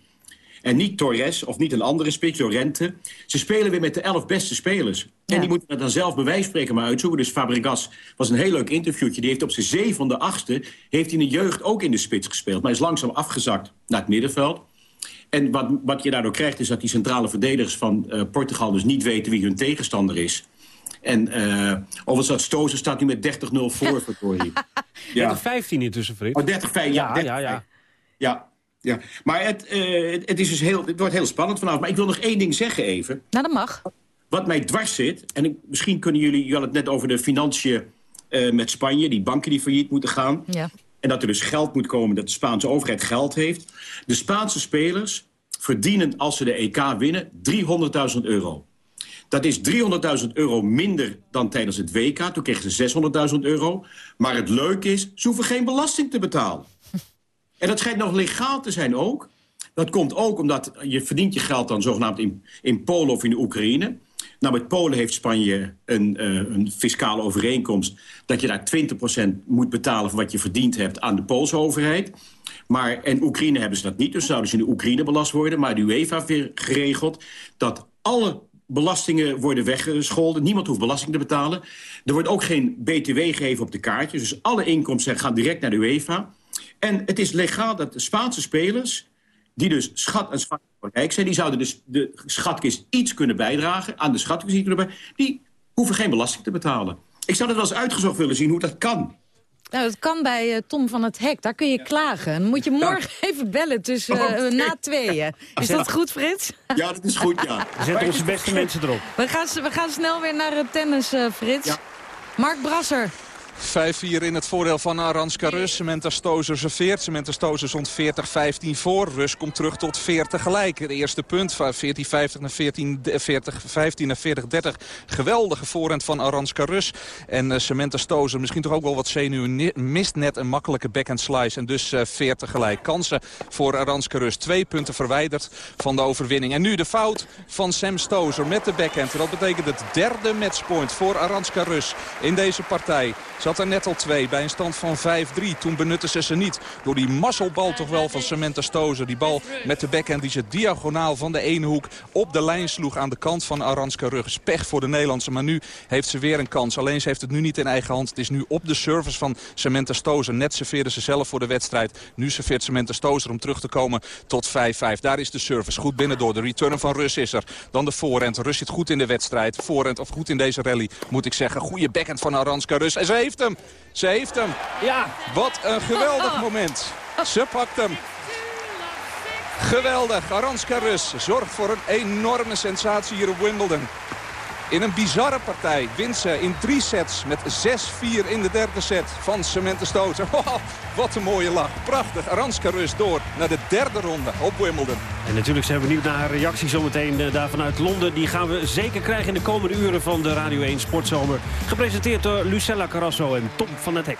En niet Torres of niet een andere spits, Llorente. Ze spelen weer met de elf beste spelers. En die moeten het dan zelf bij wijze van spreken maar uitzoeken. Dus Fabregas was een heel leuk interviewtje. Die heeft op zijn zevende, achtste... heeft hij in de jeugd ook in de spits gespeeld. Maar is langzaam afgezakt naar het middenveld. En wat, wat je daardoor krijgt is dat die centrale verdedigers van eh, Portugal... dus niet weten wie hun tegenstander is. En eh overigens dat Stozen staat nu met 30-0 voor, verdorie. 30-15 intussen, Frits. Oh, 30 ja, Ja, 30 ja, ja. ja, ja. Maar het, eh, het, het is dus heel, het wordt heel spannend vanavond. Maar ik wil nog één ding zeggen even. Nou, dat mag. Wat mij dwars zit, en ik, misschien kunnen jullie... Je had het net over de financiën eh, met Spanje, die banken die failliet moeten gaan. Ja. En dat er dus geld moet komen, dat de Spaanse overheid geld heeft. De Spaanse spelers verdienen, als ze de EK winnen, 300.000 euro. Dat is 300.000 euro minder dan tijdens het WK. Toen kregen ze 600.000 euro. Maar het leuke is, ze hoeven geen belasting te betalen. En dat schijnt nog legaal te zijn ook. Dat komt ook omdat je verdient je geld dan zogenaamd in, in Polen of in de Oekraïne. Nou, met Polen heeft Spanje een, eh, een fiscale overeenkomst... dat je daar 20% moet betalen van wat je verdiend hebt aan de Poolse overheid. Maar in Oekraïne hebben ze dat niet, dus zouden ze in de Oekraïne belast worden. Maar de UEFA heeft geregeld dat alle belastingen worden weggescholden. Niemand hoeft belasting te betalen. Er wordt ook geen BTW gegeven op de kaartjes. Dus alle inkomsten gaan direct naar de UEFA. En het is legaal dat de Spaanse spelers... die dus schat en schat rijk zijn... die zouden dus de schatkist iets kunnen bijdragen... aan de schatkist die kunnen bij... die hoeven geen belasting te betalen. Ik zou het wel eens uitgezocht willen zien hoe dat kan. Nou, dat kan bij eh, Tom van het Hek. Daar kun je klagen. Dan moet je morgen even bellen tussen eh, Oké. na tweeën. Is dat goed, Frits? Ja, dat is goed, ja. Zet onze beste mensen erop. We gaan, we gaan snel weer naar het tennis, eh, Frits. Mark Brasser. 5-4 in het voordeel van Aranska Rus. Samantha Stozer serveert. Samantha Stozer stond 40-15 voor. Rus komt terug tot 40 gelijk. Het eerste punt van 14-50 naar 14, 40, 15 naar 40-30. Geweldige voorhand van Aranska Rus. En Samantha Stozer misschien toch ook wel wat zenuwen. Mist net een makkelijke backhand slice. En dus eh, 40 gelijk. Kansen voor Aranska Rus. Twee punten verwijderd van de overwinning. En nu de fout van Sam Stozer met de backhand. Dat betekent het derde matchpoint voor Aranska Rus in deze partij. Had er net al twee bij een stand van 5-3. Toen benutte ze ze niet. Door die mazzelbal toch wel van Samantha Stozer. Die bal met de backhand die ze diagonaal van de ene hoek op de lijn sloeg aan de kant van Aranska Rug. Pech voor de Nederlandse. Maar nu heeft ze weer een kans. Alleen ze heeft het nu niet in eigen hand. Het is nu op de service van Samantha Stozer. Net serveerde ze zelf voor de wedstrijd. Nu serveert Samantha Stozer om terug te komen tot 5-5. Daar is de service goed binnen door. De return van Rus is er. Dan de voorhand. Rus zit goed in de wedstrijd. Voorhand of goed in deze rally moet ik zeggen. Goede backhand van Aranska Rus. En ze heeft hem. Ze heeft hem. Ja. Wat een geweldig moment. Ze pakt hem. Geweldig. Aranska Rus zorgt voor een enorme sensatie hier op Wimbledon. In een bizarre partij wint ze in drie sets met 6-4 in de derde set van Samantha Stoter. Oh, wat een mooie lach. Prachtig. Aranska Rus door naar de derde ronde op Wimbledon. En natuurlijk zijn we benieuwd naar haar reactie zometeen eh, daar vanuit Londen. Die gaan we zeker krijgen in de komende uren van de Radio 1 Sportzomer. Gepresenteerd door Lucella Carrasso en Tom van het Hek.